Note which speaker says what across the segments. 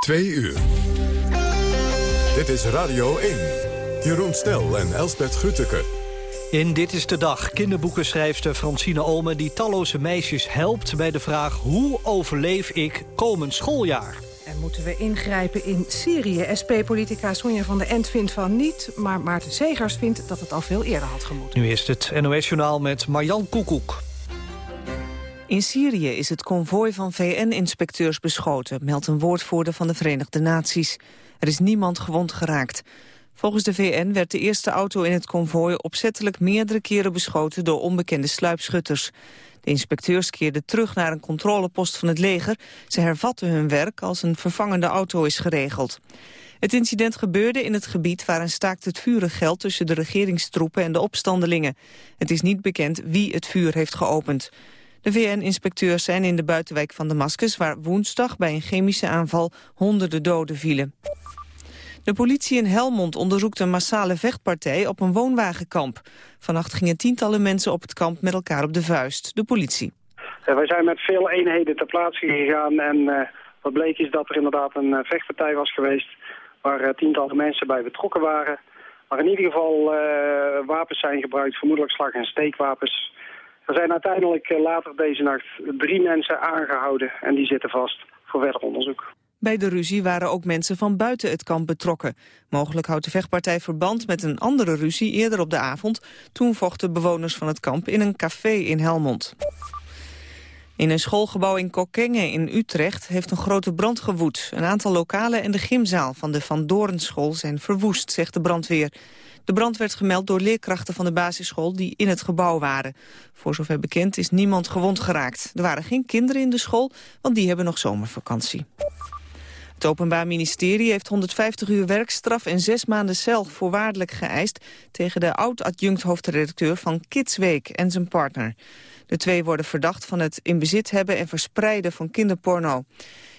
Speaker 1: Twee uur. Dit is Radio 1. Jeroen Snel en Elsbeth Grütke.
Speaker 2: In Dit is de Dag kinderboekenschrijfster Francine Olme... die talloze meisjes helpt bij de vraag... hoe overleef ik komend schooljaar?
Speaker 3: En moeten we ingrijpen in Syrië? SP-politica Sonja van der End vindt van niet... maar Maarten Segers vindt dat het al veel eerder had gemoeten.
Speaker 2: Nu is het NOS-journaal met Marjan Koekoek.
Speaker 4: In Syrië is het konvooi van VN-inspecteurs beschoten... meldt een woordvoerder van de Verenigde Naties. Er is niemand gewond geraakt. Volgens de VN werd de eerste auto in het konvooi opzettelijk meerdere keren beschoten door onbekende sluipschutters. De inspecteurs keerden terug naar een controlepost van het leger. Ze hervatten hun werk als een vervangende auto is geregeld. Het incident gebeurde in het gebied waar een staakt het vuren geldt tussen de regeringstroepen en de opstandelingen. Het is niet bekend wie het vuur heeft geopend. De VN-inspecteurs zijn in de buitenwijk van Damascus... waar woensdag bij een chemische aanval honderden doden vielen. De politie in Helmond onderzoekt een massale vechtpartij op een woonwagenkamp. Vannacht gingen tientallen mensen op het kamp met elkaar op de vuist. De politie.
Speaker 5: Ja, wij zijn met veel eenheden ter plaatse gegaan en uh, wat bleek is dat er inderdaad een uh, vechtpartij was geweest waar tientallen mensen bij betrokken waren. Maar in ieder geval wapens zijn gebruikt, vermoedelijk slag- en steekwapens. Er zijn uiteindelijk later deze nacht drie mensen aangehouden en die zitten vast voor verder onderzoek.
Speaker 4: Bij de ruzie waren ook mensen van buiten het kamp betrokken. Mogelijk houdt de vechtpartij verband met een andere ruzie eerder op de avond. Toen vochten bewoners van het kamp in een café in Helmond. In een schoolgebouw in Kokenge in Utrecht heeft een grote brand gewoed. Een aantal lokalen en de gymzaal van de Van Dorenschool zijn verwoest, zegt de brandweer. De brand werd gemeld door leerkrachten van de basisschool die in het gebouw waren. Voor zover bekend is niemand gewond geraakt. Er waren geen kinderen in de school, want die hebben nog zomervakantie. Het Openbaar Ministerie heeft 150 uur werkstraf en zes maanden cel voorwaardelijk geëist tegen de oud-adjunct hoofdredacteur van Kidsweek en zijn partner. De twee worden verdacht van het in bezit hebben en verspreiden van kinderporno.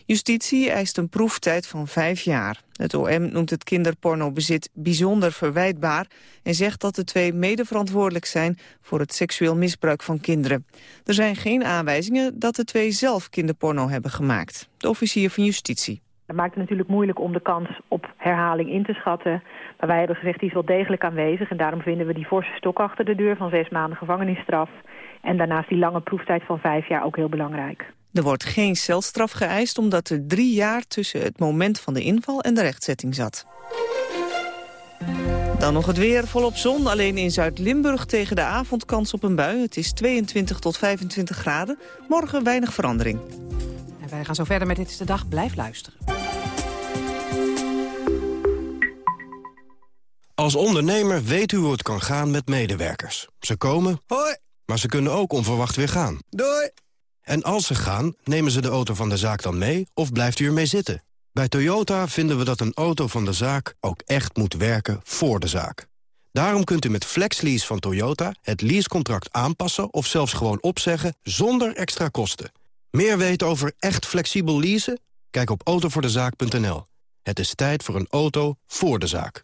Speaker 4: Justitie eist een proeftijd van vijf jaar. Het OM noemt het kinderpornobezit bijzonder verwijtbaar... en zegt dat de twee medeverantwoordelijk zijn voor het seksueel misbruik van kinderen. Er zijn geen aanwijzingen dat de twee zelf kinderporno hebben gemaakt. De officier van Justitie.
Speaker 6: Dat maakt het natuurlijk moeilijk om de kans op herhaling in te schatten. Maar wij hebben gezegd, die is wel degelijk aanwezig. En daarom vinden we die forse stok achter de deur van zes maanden gevangenisstraf. En daarnaast die lange proeftijd van vijf jaar ook heel belangrijk.
Speaker 4: Er wordt geen celstraf geëist omdat er drie jaar tussen het moment van de inval en de rechtzetting zat. Dan nog het weer, volop zon. Alleen in Zuid-Limburg tegen de avond kans op een bui. Het is 22 tot 25 graden. Morgen weinig verandering.
Speaker 3: Wij gaan zo verder met Dit is de Dag. Blijf luisteren.
Speaker 7: Als ondernemer weet u hoe het kan gaan met medewerkers. Ze komen,
Speaker 8: Hoi.
Speaker 7: maar ze kunnen ook onverwacht weer gaan.
Speaker 8: Doei.
Speaker 7: En als ze gaan, nemen ze de auto van de zaak dan mee of blijft u ermee zitten? Bij Toyota vinden we dat een auto van de zaak ook echt moet werken voor de zaak. Daarom kunt u met FlexLease van Toyota het leasecontract aanpassen... of zelfs gewoon opzeggen zonder extra kosten. Meer weten over echt flexibel leasen? Kijk op autovoordezaak.nl. Het is tijd voor een auto voor de zaak.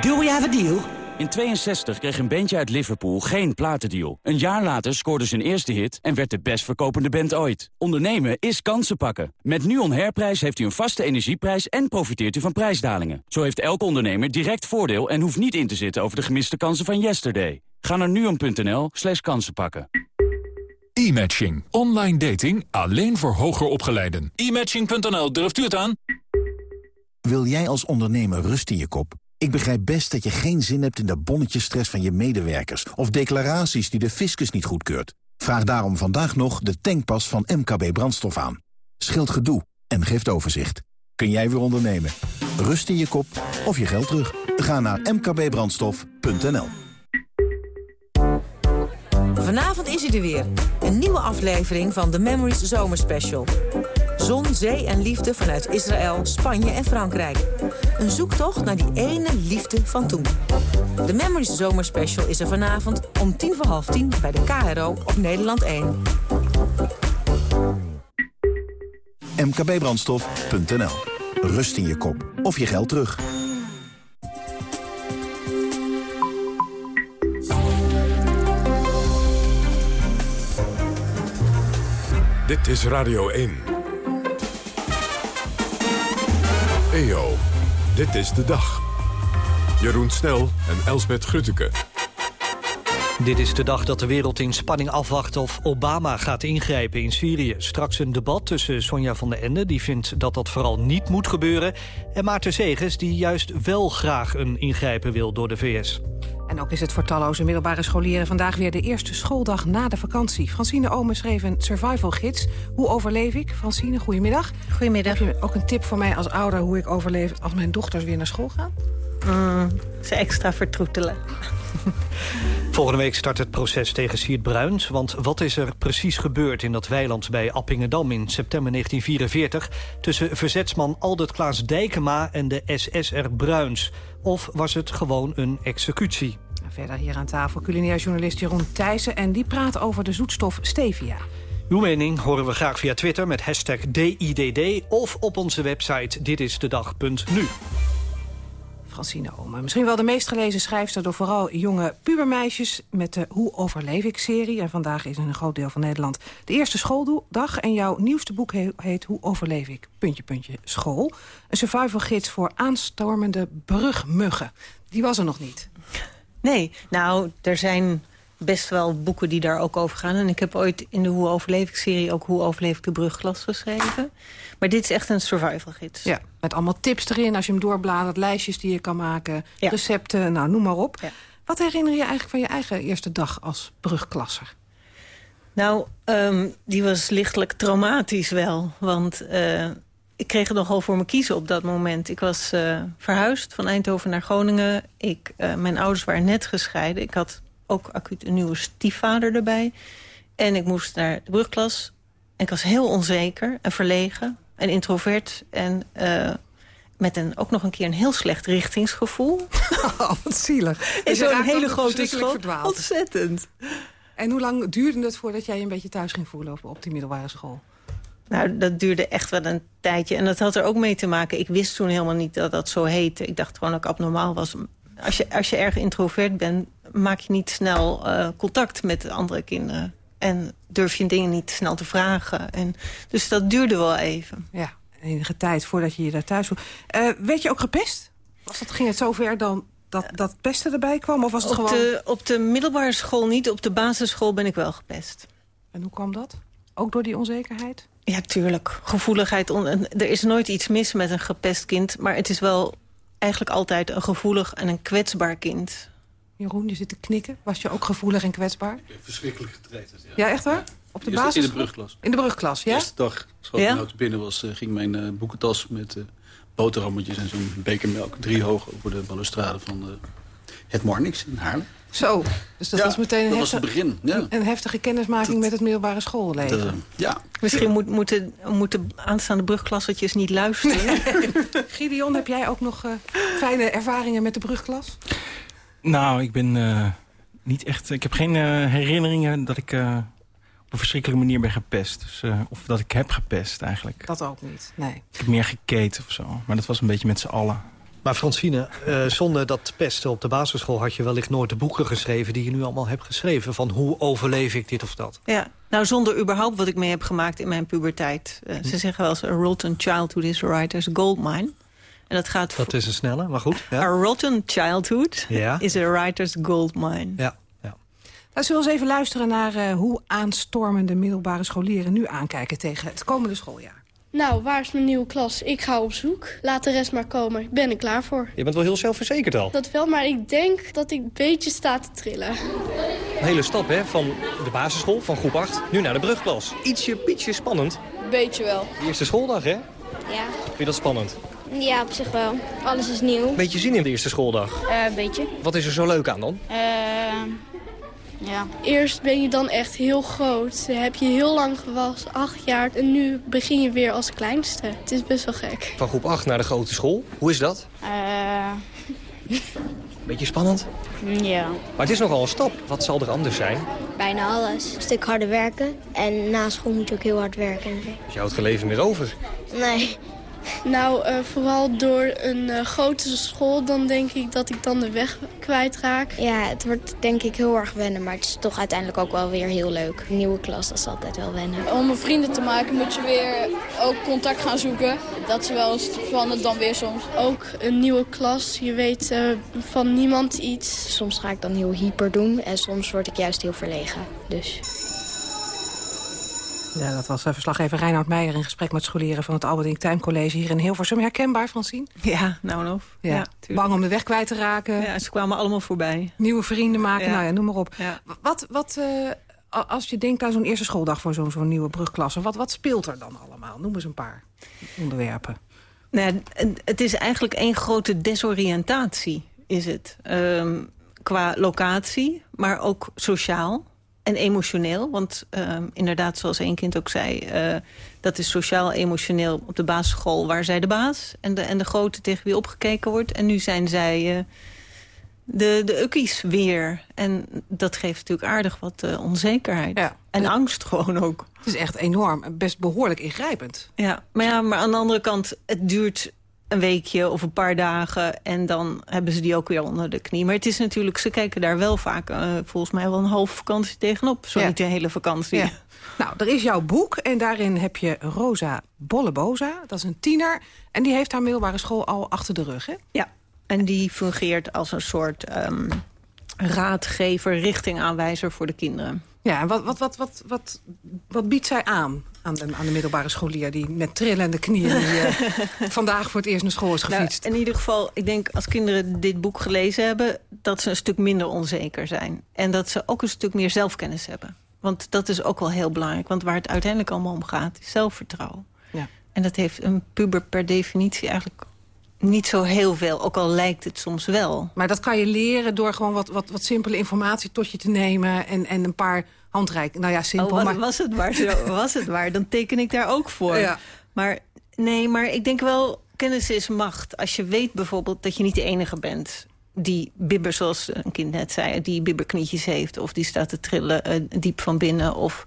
Speaker 9: Do we have a deal? In 62 kreeg een bandje uit Liverpool geen platendeal. Een jaar later scoorde zijn eerste hit en werd de best verkopende band ooit. Ondernemen is kansen pakken. Met NUON Herprijs heeft u een vaste energieprijs en profiteert u van prijsdalingen. Zo heeft elke ondernemer direct voordeel en hoeft niet in te zitten over de gemiste kansen van yesterday. Ga naar nuon.nl slash kansen pakken.
Speaker 10: E-matching. Online dating alleen voor hoger opgeleiden. E-matching.nl, durft u het aan?
Speaker 11: Wil jij als ondernemer rust in je kop? Ik begrijp best dat je geen zin hebt in de bonnetjesstress van je medewerkers... of declaraties die de fiscus niet goedkeurt. Vraag daarom vandaag nog de tankpas van MKB Brandstof aan. Scheelt gedoe en geeft overzicht. Kun jij weer ondernemen? Rust in je kop of je geld terug? Ga naar mkbbrandstof.nl
Speaker 12: Vanavond is hij er weer. Een nieuwe aflevering van The Memories Zomerspecial. Zon, zee en liefde vanuit Israël, Spanje en Frankrijk. Een zoektocht naar die ene liefde van toen. The Memories Zomerspecial is er vanavond om tien voor half tien bij de KRO op Nederland 1.
Speaker 11: mkbbrandstof.nl Rust in je kop of je geld terug.
Speaker 1: Dit is Radio 1. EO, dit is de dag. Jeroen Snel en Elsbet Grutteke.
Speaker 2: Dit is de dag dat de wereld in spanning afwacht of Obama gaat ingrijpen in Syrië. Straks een debat tussen Sonja van den Ende, die vindt dat dat vooral niet moet gebeuren... en Maarten Segers, die juist wel graag een ingrijpen wil door de VS.
Speaker 3: En ook is het voor talloze middelbare scholieren vandaag weer de eerste schooldag na de vakantie. Francine Omen schreef een survival gids. Hoe overleef ik? Francine, goedemiddag.
Speaker 8: Goedemiddag.
Speaker 3: Heb je ook een tip voor mij als ouder hoe ik overleef als mijn dochters weer naar school gaan?
Speaker 8: Mm, ze extra vertroetelen.
Speaker 2: Volgende week start het proces tegen Siert Bruins. Want wat is er precies gebeurd in dat weiland bij Appingedam in september 1944... tussen verzetsman Aldert Klaas Dijkema en de SSR Bruins? Of was het gewoon een executie?
Speaker 3: Verder hier aan tafel culinair journalist Jeroen Thijssen... en die praat over de zoetstof stevia.
Speaker 2: Uw mening horen we graag via Twitter met hashtag DIDD... of op onze website ditisdedag.nu.
Speaker 3: Francine Omen. Misschien wel de meest gelezen schrijfster door vooral jonge pubermeisjes... met de Hoe overleef ik-serie. En vandaag is in een groot deel van Nederland de eerste schooldag. En jouw nieuwste boek heet Hoe overleef ik, puntje, puntje, school. Een survival gids voor aanstormende brugmuggen. Die was er nog niet.
Speaker 8: Nee, nou, er zijn best wel boeken die daar ook over gaan. En ik heb ooit in de Hoe overleef ik-serie ook Hoe overleef ik de brugklas geschreven. Maar dit is echt een survival gids.
Speaker 3: Ja, met allemaal tips erin als je hem doorbladert. Lijstjes die je kan maken, recepten, nou noem maar op. Ja. Wat herinner je eigenlijk van je eigen eerste dag als brugklasser?
Speaker 8: Nou, um, die was lichtelijk traumatisch wel. Want uh, ik kreeg het nogal voor me kiezen op dat moment. Ik was uh, verhuisd van Eindhoven naar Groningen. Ik, uh, mijn ouders waren net gescheiden. Ik had ook acuut een nieuwe stiefvader erbij. En ik moest naar de brugklas. En ik was heel onzeker en verlegen en introvert. En uh, met een, ook nog een keer een heel slecht richtingsgevoel.
Speaker 3: Oh, wat zielig.
Speaker 8: En zo'n hele grote school. Verdwaald. Ontzettend.
Speaker 3: En hoe lang duurde het voordat jij je een beetje thuis ging voelen op, op die middelbare school?
Speaker 8: Nou, dat duurde echt wel een tijdje. En dat had er ook mee te maken. Ik wist toen helemaal niet dat dat zo heette. Ik dacht gewoon dat ik abnormaal was. Als je, als je erg introvert bent, maak je niet snel uh, contact met andere kinderen. En durf je dingen niet snel te vragen. En, dus dat duurde wel even.
Speaker 3: Ja, enige tijd voordat je je daar thuis voelde. Uh, werd je ook gepest? Was dat, ging het zover dan dat, dat pesten erbij kwam? Of was het
Speaker 8: op,
Speaker 3: gewoon...
Speaker 8: de, op de middelbare school niet, op de basisschool ben ik wel gepest.
Speaker 3: En hoe kwam dat? Ook door die onzekerheid?
Speaker 8: Ja, tuurlijk. Gevoeligheid. Er is nooit iets mis met een gepest kind. Maar het is wel eigenlijk altijd een gevoelig en een kwetsbaar kind.
Speaker 3: Jeroen, je zit te knikken. Was je ook gevoelig en kwetsbaar?
Speaker 13: Verschrikkelijk getraind. Ja.
Speaker 3: ja, echt waar? Op de basis?
Speaker 13: In de brugklas.
Speaker 3: In de brugklas, ja?
Speaker 13: De eerste dag, als ja? ik binnen was, uh, ging mijn uh, boekentas met uh, boterhammetjes en zo'n beker melk drie hoog over de balustrade van het Marnix in Haarlem.
Speaker 3: Zo, dus dat
Speaker 13: ja,
Speaker 3: was meteen een,
Speaker 13: dat
Speaker 3: heftig,
Speaker 13: was het begin, ja.
Speaker 3: een, een heftige kennismaking dat, met het middelbare schoolleven.
Speaker 13: Dat, ja.
Speaker 8: Misschien moet, moeten, moeten aanstaande brugklassetjes niet luisteren.
Speaker 3: Gideon, heb jij ook nog fijne ervaringen met de brugklas?
Speaker 14: Nou, ik ben uh, niet echt... Ik heb geen uh, herinneringen dat ik uh, op een verschrikkelijke manier ben gepest. Dus, of dat ik heb gepest, eigenlijk.
Speaker 3: Dat ook niet, nee.
Speaker 14: Ik heb meer geketen of zo. Maar dat was een beetje met z'n allen.
Speaker 2: Maar Francine, zonder dat pesten op de basisschool... had je wellicht nooit de boeken geschreven die je nu allemaal hebt geschreven. Van hoe overleef ik dit of dat?
Speaker 8: Ja, nou zonder überhaupt wat ik mee heb gemaakt in mijn puberteit. Hm. Ze zeggen wel eens, a rotten childhood is a writer's goldmine. En dat, gaat
Speaker 2: dat is een snelle, maar goed.
Speaker 8: Ja. A rotten childhood
Speaker 2: ja.
Speaker 8: is a writer's gold mine.
Speaker 2: Ja. ja.
Speaker 3: Nou, zullen we eens even luisteren naar uh, hoe aanstormende middelbare scholieren nu aankijken tegen het komende schooljaar.
Speaker 15: Nou, waar is mijn nieuwe klas? Ik ga op zoek. Laat de rest maar komen. Ik ben er klaar voor.
Speaker 16: Je bent wel heel zelfverzekerd al.
Speaker 15: Dat wel, maar ik denk dat ik een beetje sta te trillen.
Speaker 16: Een hele stap, hè? Van de basisschool, van groep 8, nu naar de brugklas. Ietsje, pietje spannend.
Speaker 15: Beetje wel.
Speaker 16: De eerste schooldag, hè?
Speaker 17: Ja.
Speaker 16: Vind je dat spannend?
Speaker 17: Ja, op zich wel. Alles is nieuw.
Speaker 16: Beetje zin in de eerste schooldag?
Speaker 17: Uh, een beetje.
Speaker 16: Wat is er zo leuk aan dan?
Speaker 17: Uh, ja.
Speaker 15: Eerst ben je dan echt heel groot. Heb je heel lang gewassen, acht jaar. En nu begin je weer als kleinste. Het is best wel gek.
Speaker 16: Van groep 8 naar de grote school. Hoe is dat?
Speaker 17: Uh...
Speaker 16: Beetje spannend?
Speaker 17: Ja.
Speaker 16: Maar het is nogal een stap. Wat zal er anders zijn?
Speaker 17: Bijna alles. Een stuk harder werken. En na school moet je ook heel hard werken.
Speaker 16: Dus je houdt geen leven meer over?
Speaker 17: Nee.
Speaker 15: Nou, eh, vooral door een uh, grote school, dan denk ik dat ik dan de weg kwijtraak.
Speaker 17: Ja, het wordt denk ik heel erg wennen, maar het is toch uiteindelijk ook wel weer heel leuk. Een nieuwe klas, dat is altijd wel wennen.
Speaker 18: Om een vrienden te maken moet je weer ook contact gaan zoeken. Dat is wel spannend dan weer soms.
Speaker 15: Ook een nieuwe klas, je weet uh, van niemand iets.
Speaker 17: Soms ga ik dan heel hyper doen en soms word ik juist heel verlegen. Dus...
Speaker 3: Ja, dat was verslaggever Reinhard Meijer in gesprek met scholieren van het Albert Time College hier in Hilversum. Herkenbaar, Francine?
Speaker 8: Ja, nou en of.
Speaker 3: Ja. ja Bang om de weg kwijt te raken.
Speaker 8: Ja, ze kwamen allemaal voorbij.
Speaker 3: Nieuwe vrienden maken, nou ja, noem maar op. Wat, wat uh, als je denkt aan zo'n eerste schooldag voor zo'n zo'n nieuwe brugklasse, wat, wat speelt er dan allemaal? Noem eens een paar onderwerpen.
Speaker 8: Nou, het is eigenlijk één grote desoriëntatie, is het. Um, qua locatie, maar ook sociaal en emotioneel. Want uh, inderdaad, zoals één kind ook zei... Uh, dat is sociaal-emotioneel op de basisschool waar zij de baas... en de, en de grote tegen wie opgekeken wordt. En nu zijn zij uh, de, de ukkies weer. En dat geeft natuurlijk aardig wat uh, onzekerheid. Ja. En angst gewoon ook.
Speaker 3: Het is echt enorm. Best behoorlijk ingrijpend.
Speaker 8: Ja, maar, ja, maar aan de andere kant, het duurt een weekje of een paar dagen. En dan hebben ze die ook weer onder de knie. Maar het is natuurlijk, ze kijken daar wel vaak uh, volgens mij wel een half vakantie tegenop. Zo ja. niet de hele vakantie. Ja.
Speaker 3: Nou, er is jouw boek en daarin heb je Rosa Bolleboza. Dat is een tiener en die heeft haar middelbare school al achter de rug, hè?
Speaker 8: Ja, en die fungeert als een soort um, raadgever, richtingaanwijzer voor de kinderen.
Speaker 3: Ja, en wat, wat, wat, wat, wat, wat biedt zij aan? Aan de, aan de middelbare scholier die met trillende knieën die, uh, vandaag voor het eerst naar school is gefietst.
Speaker 8: Nou, in ieder geval, ik denk als kinderen dit boek gelezen hebben... dat ze een stuk minder onzeker zijn. En dat ze ook een stuk meer zelfkennis hebben. Want dat is ook wel heel belangrijk. Want waar het uiteindelijk allemaal om gaat, is zelfvertrouwen. Ja. En dat heeft een puber per definitie eigenlijk niet zo heel veel, ook al lijkt het soms wel.
Speaker 3: Maar dat kan je leren door gewoon wat, wat, wat simpele informatie tot je te nemen... en, en een paar handreiken. Nou ja, simpel.
Speaker 8: Oh,
Speaker 3: maar...
Speaker 8: Was het waar, zo, was het waar, dan teken ik daar ook voor. Ja. Maar nee, maar ik denk wel, kennis is macht. Als je weet bijvoorbeeld dat je niet de enige bent die bibber, zoals een kind net zei... die bibberknietjes heeft of die staat te trillen uh, diep van binnen... of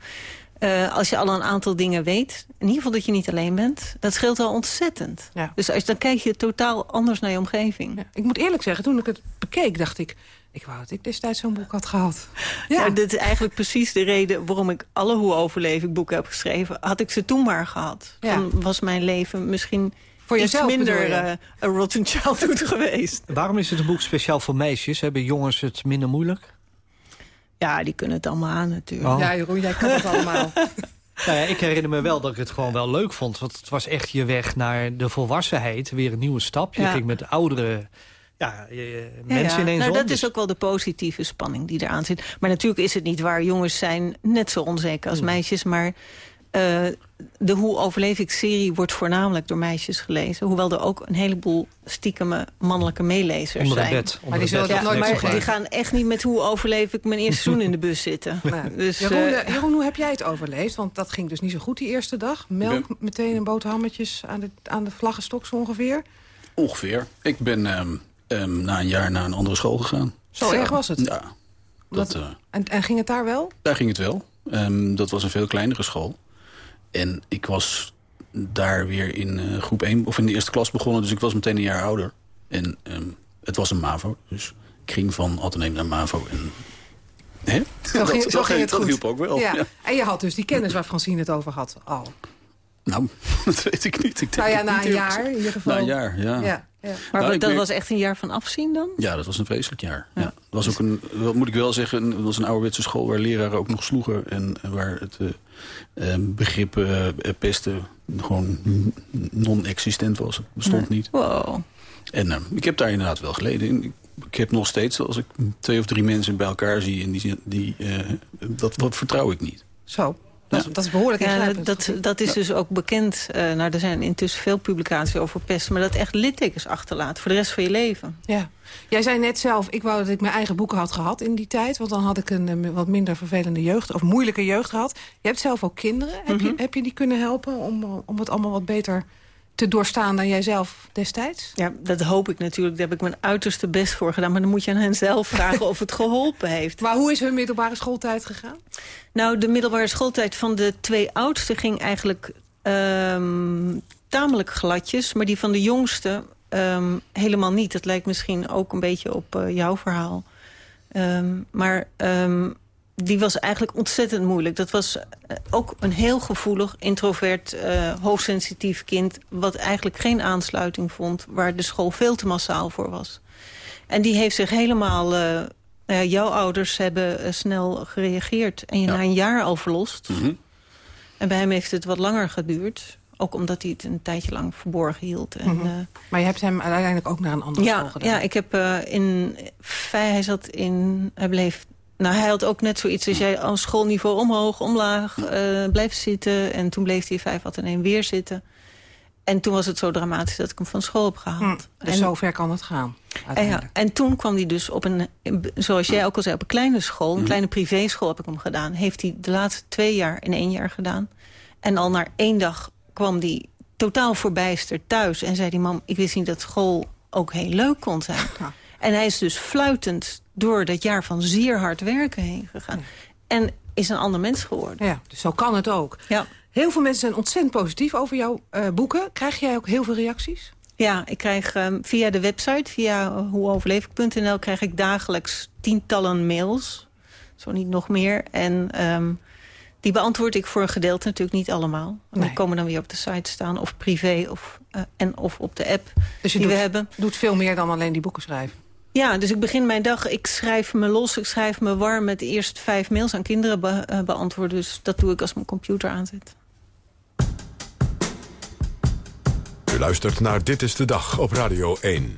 Speaker 8: uh, als je al een aantal dingen weet, in ieder geval dat je niet alleen bent... dat scheelt al ontzettend. Ja. Dus als, dan kijk je totaal anders naar je omgeving. Ja.
Speaker 3: Ik moet eerlijk zeggen, toen ik het bekeek, dacht ik... ik wou dat ik destijds zo'n boek had gehad.
Speaker 8: Ja. Nou, dit is eigenlijk precies de reden waarom ik alle Hoe overleef ik boeken heb geschreven. Had ik ze toen maar gehad. Dan was mijn leven misschien... Voor jezelf iets minder uh, een rotten childhood geweest.
Speaker 2: Waarom is het een boek speciaal voor meisjes? Hebben jongens het minder moeilijk?
Speaker 8: Ja, die kunnen het allemaal aan natuurlijk.
Speaker 3: Oh. Ja, Jeroen, jij kan het allemaal.
Speaker 2: Nou ja, ik herinner me wel dat ik het gewoon wel leuk vond. Want het was echt je weg naar de volwassenheid. Weer een nieuwe stap. Je ging met oudere ja, mensen ja, ineens
Speaker 8: nou, Dat is ook wel de positieve spanning die eraan zit. Maar natuurlijk is het niet waar. Jongens zijn net zo onzeker als meisjes. Maar uh, de Hoe overleef ik serie wordt voornamelijk door meisjes gelezen. Hoewel er ook een heleboel stiekeme mannelijke meelezers
Speaker 2: onder
Speaker 8: zijn.
Speaker 2: Bed, onder
Speaker 8: maar die,
Speaker 2: zullen
Speaker 8: ja, nooit maar die gaan echt niet met Hoe overleef ik mijn eerste seizoen in de bus zitten.
Speaker 3: Nou, dus, Jeroen, uh, Jeroen, hoe heb jij het overleefd? Want dat ging dus niet zo goed die eerste dag. Melk ben... meteen en boterhammetjes aan de, aan de vlaggenstok zo ongeveer?
Speaker 13: Ongeveer. Ik ben um, um, na een jaar naar een andere school gegaan.
Speaker 3: Zo, zo. erg was het?
Speaker 13: Ja. Dat, uh,
Speaker 3: en, en ging het daar wel?
Speaker 13: Daar ging het wel. Um, dat was een veel kleinere school. En ik was daar weer in uh, groep 1, of in de eerste klas begonnen. Dus ik was meteen een jaar ouder. En um, het was een MAVO. Dus ik ging van Atheneum naar MAVO. En, hè?
Speaker 3: Zo ging, dat, zo ging het
Speaker 13: dat
Speaker 3: goed.
Speaker 13: hielp ook wel.
Speaker 3: Ja. Ja. En je had dus die kennis waar Francine het over had al.
Speaker 13: Nou, dat weet ik niet. Ik
Speaker 3: nou ja, na een jaar in ieder geval.
Speaker 13: Na een jaar, ja. ja.
Speaker 8: Ja. Maar nou, dat merk... was echt een jaar van afzien dan?
Speaker 13: Ja, dat was een vreselijk jaar. Ja. Dat was ook een, wat moet ik wel zeggen, het was een ouderwetse school waar leraren ook nog sloegen. En waar het uh, begrip uh, pesten gewoon non-existent was. Het bestond nee. niet.
Speaker 8: Wow.
Speaker 13: En uh, ik heb daar inderdaad wel geleden. Ik, ik heb nog steeds, als ik twee of drie mensen bij elkaar zie... En die, die, dat, dat vertrouw ik niet.
Speaker 3: Zo. Dat, ja. dat, is behoorlijk
Speaker 8: ja, dat, dat is dus ook bekend. Uh, nou, er zijn intussen veel publicaties over pesten... maar dat echt littekens achterlaat voor de rest van je leven.
Speaker 3: Ja. Jij zei net zelf, ik wou dat ik mijn eigen boeken had gehad in die tijd... want dan had ik een, een wat minder vervelende jeugd... of moeilijke jeugd gehad. Je hebt zelf ook kinderen. Mm -hmm. heb, je, heb je die kunnen helpen om, om het allemaal wat beter te doorstaan dan jij zelf destijds?
Speaker 8: Ja, dat hoop ik natuurlijk. Daar heb ik mijn uiterste best voor gedaan. Maar dan moet je aan hen zelf vragen of het geholpen heeft.
Speaker 3: Maar hoe is hun middelbare schooltijd gegaan?
Speaker 8: Nou, de middelbare schooltijd van de twee oudsten ging eigenlijk... Um, tamelijk gladjes. Maar die van de jongste ehm, helemaal niet. Dat lijkt misschien ook een beetje op uh, jouw verhaal. Um, maar um, die was eigenlijk ontzettend moeilijk. Dat was uh, ook een heel gevoelig, introvert, uh, hoogsensitief kind... wat eigenlijk geen aansluiting vond... waar de school veel te massaal voor was. En die heeft zich helemaal... Uh, jouw ouders hebben snel gereageerd en je ja. na een jaar al verlost. Mm -hmm. En bij hem heeft het wat langer geduurd. Ook omdat hij het een tijdje lang verborgen hield. En,
Speaker 3: mm -hmm. maar je hebt hem uiteindelijk ook naar een andere
Speaker 8: ja,
Speaker 3: school gedaan?
Speaker 8: Ja, ik heb uh, in... Hij zat in... Hij bleef... Nou, hij had ook net zoiets als jij aan schoolniveau omhoog, omlaag uh, blijft zitten. En toen bleef hij vijf wat in één weer zitten. En toen was het zo dramatisch dat ik hem van school heb gehaald.
Speaker 3: Hm, dus
Speaker 8: en,
Speaker 3: zo ver kan het gaan.
Speaker 8: En, ja, en toen kwam hij dus op een, zoals jij ook al zei, op een kleine school. Een mm. kleine privéschool heb ik hem gedaan. Heeft hij de laatste twee jaar in één jaar gedaan. En al na één dag kwam hij totaal voorbijster thuis. En zei die mam, ik wist niet dat school ook heel leuk kon zijn. Ja. En hij is dus fluitend door dat jaar van zeer hard werken heen gegaan. Ja. En is een ander mens geworden.
Speaker 3: Ja, dus zo kan het ook.
Speaker 8: Ja.
Speaker 3: Heel veel mensen zijn ontzettend positief over jouw uh, boeken. Krijg jij ook heel veel reacties?
Speaker 8: Ja, ik krijg um, via de website, via hoeoverleefik.nl... krijg ik dagelijks tientallen mails. Zo niet nog meer. En um, die beantwoord ik voor een gedeelte natuurlijk niet allemaal. Nee. Die komen dan weer op de site staan, of privé, of, uh, en, of op de app
Speaker 3: dus je
Speaker 8: die
Speaker 3: doet,
Speaker 8: we hebben.
Speaker 3: doet veel meer dan alleen die boeken schrijven?
Speaker 8: Ja, dus ik begin mijn dag, ik schrijf me los, ik schrijf me warm... met eerst vijf mails aan kinderen be uh, beantwoorden. Dus dat doe ik als mijn computer aanzet.
Speaker 1: U luistert naar Dit is de Dag op Radio 1.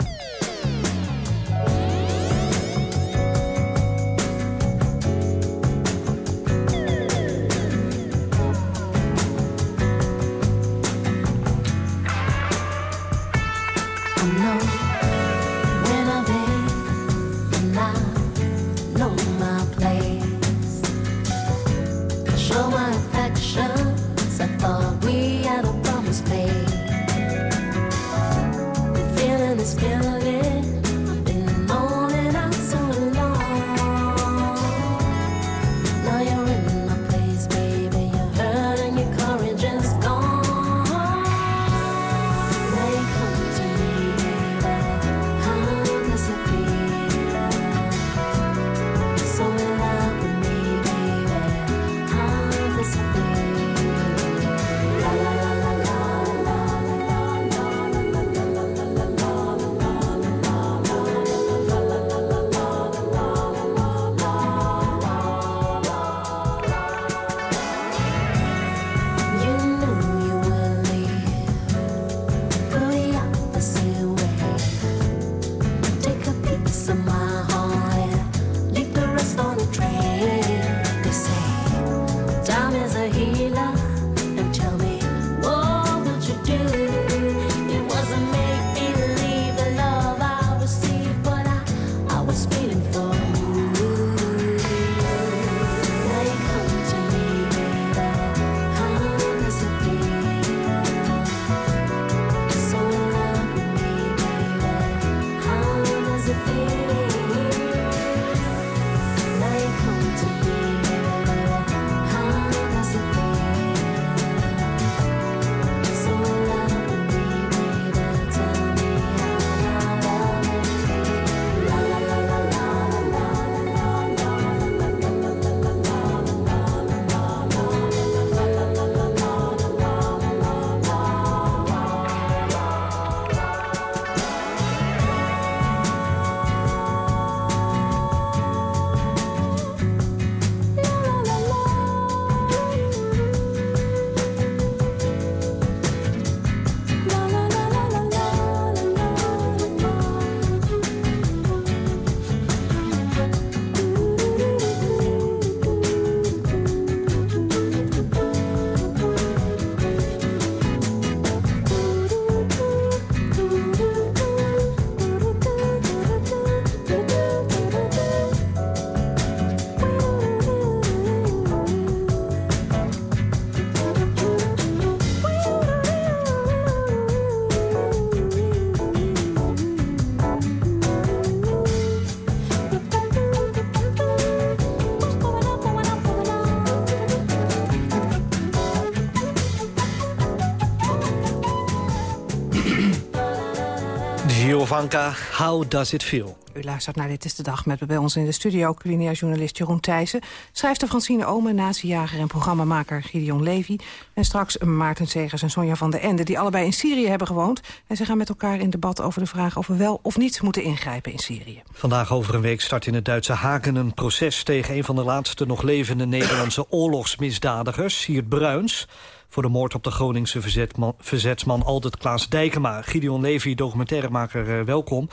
Speaker 2: How does it feel?
Speaker 3: U luistert naar Dit is de Dag met bij ons in de studio... culinair journalist Jeroen Thijssen, schrijfster Francine Omen... natiejager en programmamaker Gideon Levy... en straks Maarten Segers en Sonja van der Ende... die allebei in Syrië hebben gewoond. En ze gaan met elkaar in debat over de vraag... of we wel of niet moeten ingrijpen in Syrië.
Speaker 2: Vandaag over een week start in het Duitse Haken een proces... tegen een van de laatste nog levende Nederlandse oorlogsmisdadigers, Siert Bruins voor de moord op de Groningse verzetsman, verzetsman Aldert Klaas Dijkema. Gideon Levy, documentairemaker, uh, welkom.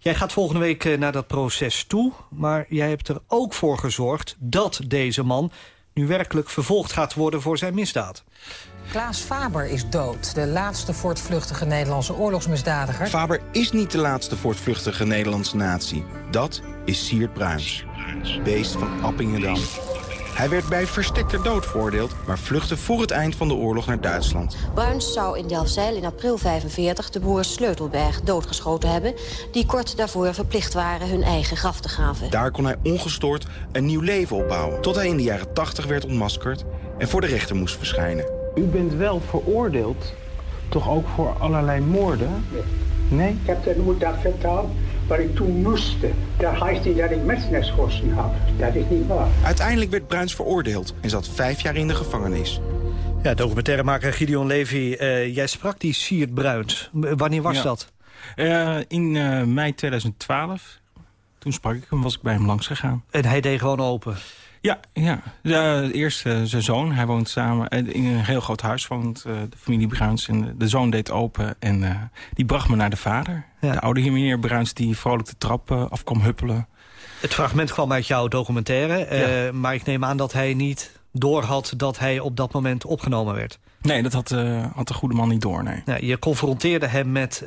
Speaker 2: Jij gaat volgende week uh, naar dat proces toe, maar jij hebt er ook voor gezorgd dat deze man nu werkelijk vervolgd gaat worden voor zijn misdaad.
Speaker 19: Klaas Faber is dood, de laatste voortvluchtige Nederlandse oorlogsmisdadiger.
Speaker 20: Faber is niet de laatste voortvluchtige Nederlandse natie. Dat is Siert Bruins, beest van Appingedam. Hij werd bij verstekte dood veroordeeld, maar vluchtte voor het eind van de oorlog naar Duitsland.
Speaker 21: Bruins zou in Delfzijl in april 45 de broers Sleutelberg doodgeschoten hebben... die kort daarvoor verplicht waren hun eigen graf te graven.
Speaker 20: Daar kon hij ongestoord een nieuw leven opbouwen... tot hij in de jaren 80 werd ontmaskerd en voor de rechter moest verschijnen.
Speaker 22: U bent wel veroordeeld, toch ook voor allerlei moorden? Nee?
Speaker 23: Ik heb de moeder verteld wat ik toen moest. Dat heet niet dat ik heb. Dat is niet waar.
Speaker 20: Uiteindelijk werd Bruins veroordeeld en zat vijf jaar in de gevangenis.
Speaker 2: Ja, documentairemaker Gideon Levy, uh, jij sprak die Siert Bruins. Wanneer was
Speaker 14: ja.
Speaker 2: dat?
Speaker 14: Uh, in uh, mei 2012. Toen sprak ik hem, was ik bij hem langs gegaan.
Speaker 2: En hij deed gewoon open?
Speaker 14: Ja, ja. De, eerst uh, zijn zoon. Hij woont samen in een heel groot huis. Woont uh, de familie Bruins. En de, de zoon deed open. En uh, die bracht me naar de vader. Ja. De oude meneer Bruins die vrolijk de trap af kwam huppelen.
Speaker 2: Het fragment kwam uit jouw documentaire. Ja. Maar ik neem aan dat hij niet doorhad dat hij op dat moment opgenomen werd.
Speaker 14: Nee, dat had, had de goede man niet door, nee.
Speaker 2: Ja, je confronteerde hem met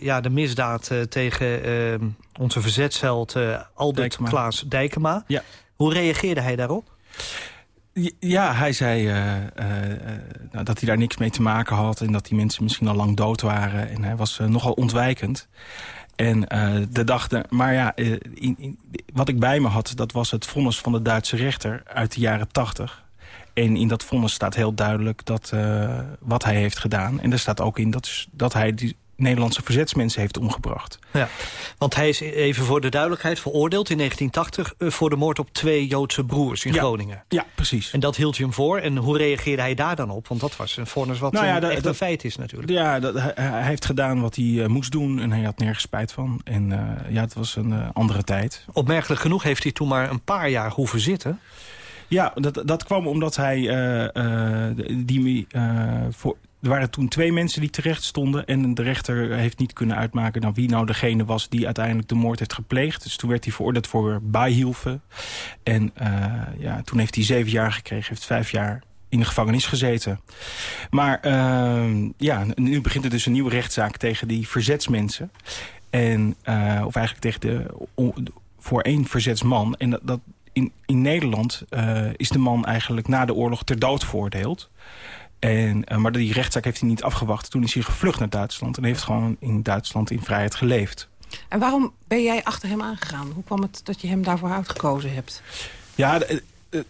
Speaker 2: ja, de misdaad tegen onze verzetsheld Albert
Speaker 14: Dijkema.
Speaker 2: Klaas Dijkema.
Speaker 14: Ja.
Speaker 2: Hoe reageerde hij daarop?
Speaker 14: Ja, hij zei uh, uh, nou, dat hij daar niks mee te maken had... en dat die mensen misschien al lang dood waren. En hij was nogal ontwijkend. En de dag... Maar ja, in, wat ik bij me had... dat was het vonnis van de Duitse rechter uit de jaren tachtig. En in dat vonnis staat heel duidelijk dat, wat hij heeft gedaan. En er staat ook in dat, dat hij... Die, Nederlandse verzetsmensen heeft omgebracht.
Speaker 2: Ja, want hij is even voor de duidelijkheid veroordeeld in 1980... voor de moord op twee Joodse broers in
Speaker 14: ja,
Speaker 2: Groningen.
Speaker 14: Ja, precies.
Speaker 2: En dat hield je hem voor. En hoe reageerde hij daar dan op? Want dat was een vonnis wat nou ja, dat, echt dat, een feit is natuurlijk.
Speaker 14: Ja, dat, hij, hij, heeft gedaan wat hij uh, moest doen en hij had nergens spijt van. En uh, ja, het was een uh, andere tijd.
Speaker 2: Opmerkelijk genoeg heeft hij toen maar een paar jaar hoeven zitten...
Speaker 14: Ja, dat, dat kwam omdat hij die voor, er waren toen twee mensen die terecht stonden... en de rechter heeft niet kunnen uitmaken nou, wie nou degene was... die uiteindelijk de moord heeft gepleegd. Dus toen werd hij veroordeeld voor bijhielven. En uh, ja, toen heeft hij zeven jaar gekregen, heeft vijf jaar in de gevangenis gezeten. Maar uh, ja, nu begint er dus een nieuwe rechtszaak tegen die verzetsmensen. En, uh, of eigenlijk tegen de, voor één verzetsman. En dat, in, in Nederland uh, is de man eigenlijk na de oorlog ter dood veroordeeld. En, uh, maar die rechtszaak heeft hij niet afgewacht. Toen is hij gevlucht naar Duitsland en heeft gewoon in Duitsland in vrijheid geleefd.
Speaker 3: En waarom ben jij achter hem aangegaan? Hoe kwam het dat je hem daarvoor uitgekozen hebt?
Speaker 14: Ja, de, de,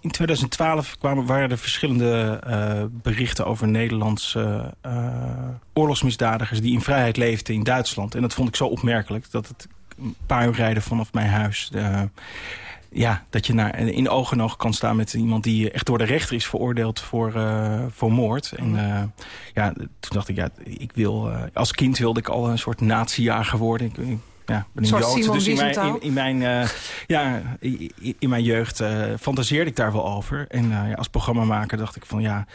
Speaker 14: in 2012 kwamen, waren er verschillende uh, berichten over Nederlandse uh, oorlogsmisdadigers... die in vrijheid leefden in Duitsland. En dat vond ik zo opmerkelijk dat het een paar uur rijden vanaf mijn huis... ja, dat je naar, in oog en oog kan staan met iemand die echt door de rechter is veroordeeld voor, uh, voor moord. En uh, ja, toen dacht ik, ja, ik wil, uh, als kind wilde ik al een soort nazi-jager worden. Ik, ik ja, ben een Jood, dus in mijn, in, in mijn, uh, ja, in, in mijn jeugd uh, fantaseerde ik daar wel over. En uh, ja, als programmamaker dacht ik van ja,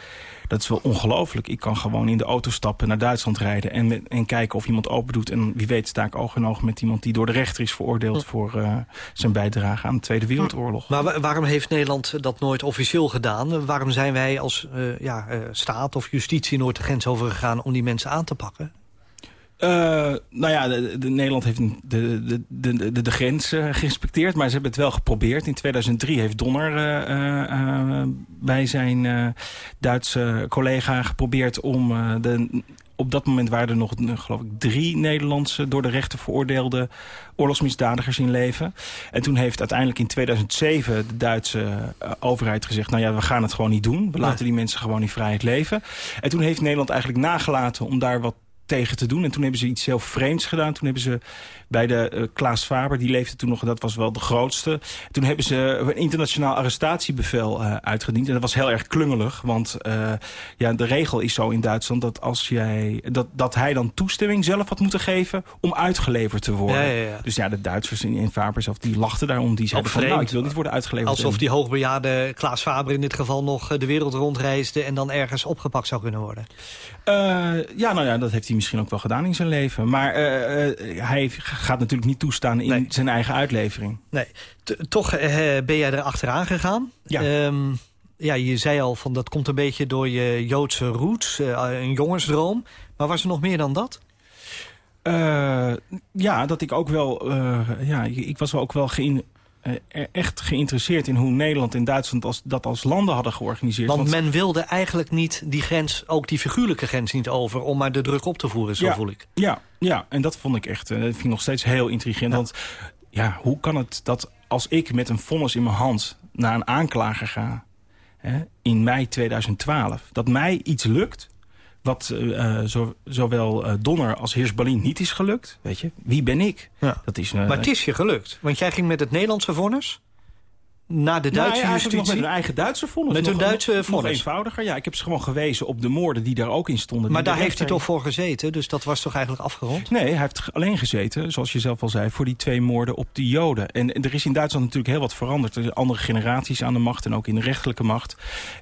Speaker 14: dat is wel ongelooflijk. Ik kan gewoon in de auto stappen, naar Duitsland rijden... en, en kijken of iemand open doet. En wie weet sta ik oog in oog met iemand die door de rechter is veroordeeld... Voor zijn bijdrage aan de Tweede Wereldoorlog.
Speaker 2: Maar wa waarom heeft Nederland dat nooit officieel gedaan? Waarom zijn wij als ja, staat of justitie nooit de grens overgegaan... om die mensen aan te pakken?
Speaker 14: Uh, nou ja, de, de Nederland heeft de, de, de, grens uh, geïnspecteerd, maar ze hebben het wel geprobeerd. In 2003 heeft Donner uh, bij zijn Duitse collega geprobeerd om de... Op dat moment waren er nog, geloof ik, drie Nederlandse door de rechter veroordeelde oorlogsmisdadigers in leven. En toen heeft uiteindelijk in 2007 de Duitse overheid gezegd... nou ja, we gaan het gewoon niet doen. We laten die mensen gewoon in vrijheid leven. En toen heeft Nederland eigenlijk nagelaten om daar wat tegen te doen. En toen hebben ze iets heel vreemds gedaan. Toen hebben ze bij de uh, Klaas Faber, die leefde toen nog, dat was wel de grootste. Toen hebben ze een internationaal arrestatiebevel uh, uitgediend. En dat was heel erg klungelig, want uh, ja, de regel is zo in Duitsland dat, als jij, dat, dat hij dan toestemming zelf had moeten geven om uitgeleverd te worden.
Speaker 2: Ja, ja, ja.
Speaker 14: Dus ja, de Duitsers in, in Faber zelf, die lachten daarom. Die zeiden van, nou, ik wil niet worden uitgeleverd.
Speaker 2: Alsof die hoogbejaarde Klaas Faber in dit geval nog de wereld rondreisde en dan ergens opgepakt zou kunnen worden.
Speaker 14: ja, nou ja, dat heeft hij misschien ook wel gedaan in zijn leven. Maar hij gaat natuurlijk niet toestaan in
Speaker 2: Nee.
Speaker 14: zijn eigen uitlevering.
Speaker 2: Nee, T- toch eh, ben jij er achteraan gegaan.
Speaker 14: Ja.
Speaker 2: Ehm, ja, je zei al van dat komt een beetje door je Joodse roots, eh, een jongensdroom. Maar was er nog meer dan dat?
Speaker 14: Eh, ja, dat ik ook wel... eh, ja, ik was wel ook wel geïn, eh, echt geïnteresseerd in hoe Nederland en Duitsland als, dat als landen hadden georganiseerd.
Speaker 2: Want men wilde eigenlijk niet die grens, ook die figuurlijke grens niet over... om maar de druk op te voeren, zo
Speaker 14: ja,
Speaker 2: voel ik.
Speaker 14: Ja, ja, en dat vond ik echt eh, dat vind ik nog steeds heel intrigerend. Want ja, hoe kan het dat als ik met een vonnis in mijn hand naar een aanklager ga... Hè, in mei 2012, dat mij iets lukt... wat eh, eh, zo, zowel Donner als Heersbalin niet is gelukt. Weet je, wie ben ik?
Speaker 2: Ja.
Speaker 14: Dat is,
Speaker 2: Maar het is je gelukt, want jij ging met het Nederlandse vonnis... naar de
Speaker 14: Nou
Speaker 2: Duitse
Speaker 14: ja,
Speaker 2: justitie.
Speaker 14: nog met hun eigen Duitse vonnis.
Speaker 2: Met
Speaker 14: Nog-
Speaker 2: hun Duitse
Speaker 14: nog- nog
Speaker 2: vonnis.
Speaker 14: eenvoudiger. Ja, ik heb ze gewoon gewezen op de moorden die daar ook in stonden.
Speaker 2: Maar daar heeft hij toch voor gezeten, dus dat was toch eigenlijk afgerond?
Speaker 14: Nee, hij heeft alleen gezeten, zoals je zelf al zei... voor die twee moorden op de Joden. En, en er is in Duitsland natuurlijk heel wat veranderd. Er zijn andere generaties aan de macht en ook in de rechterlijke macht.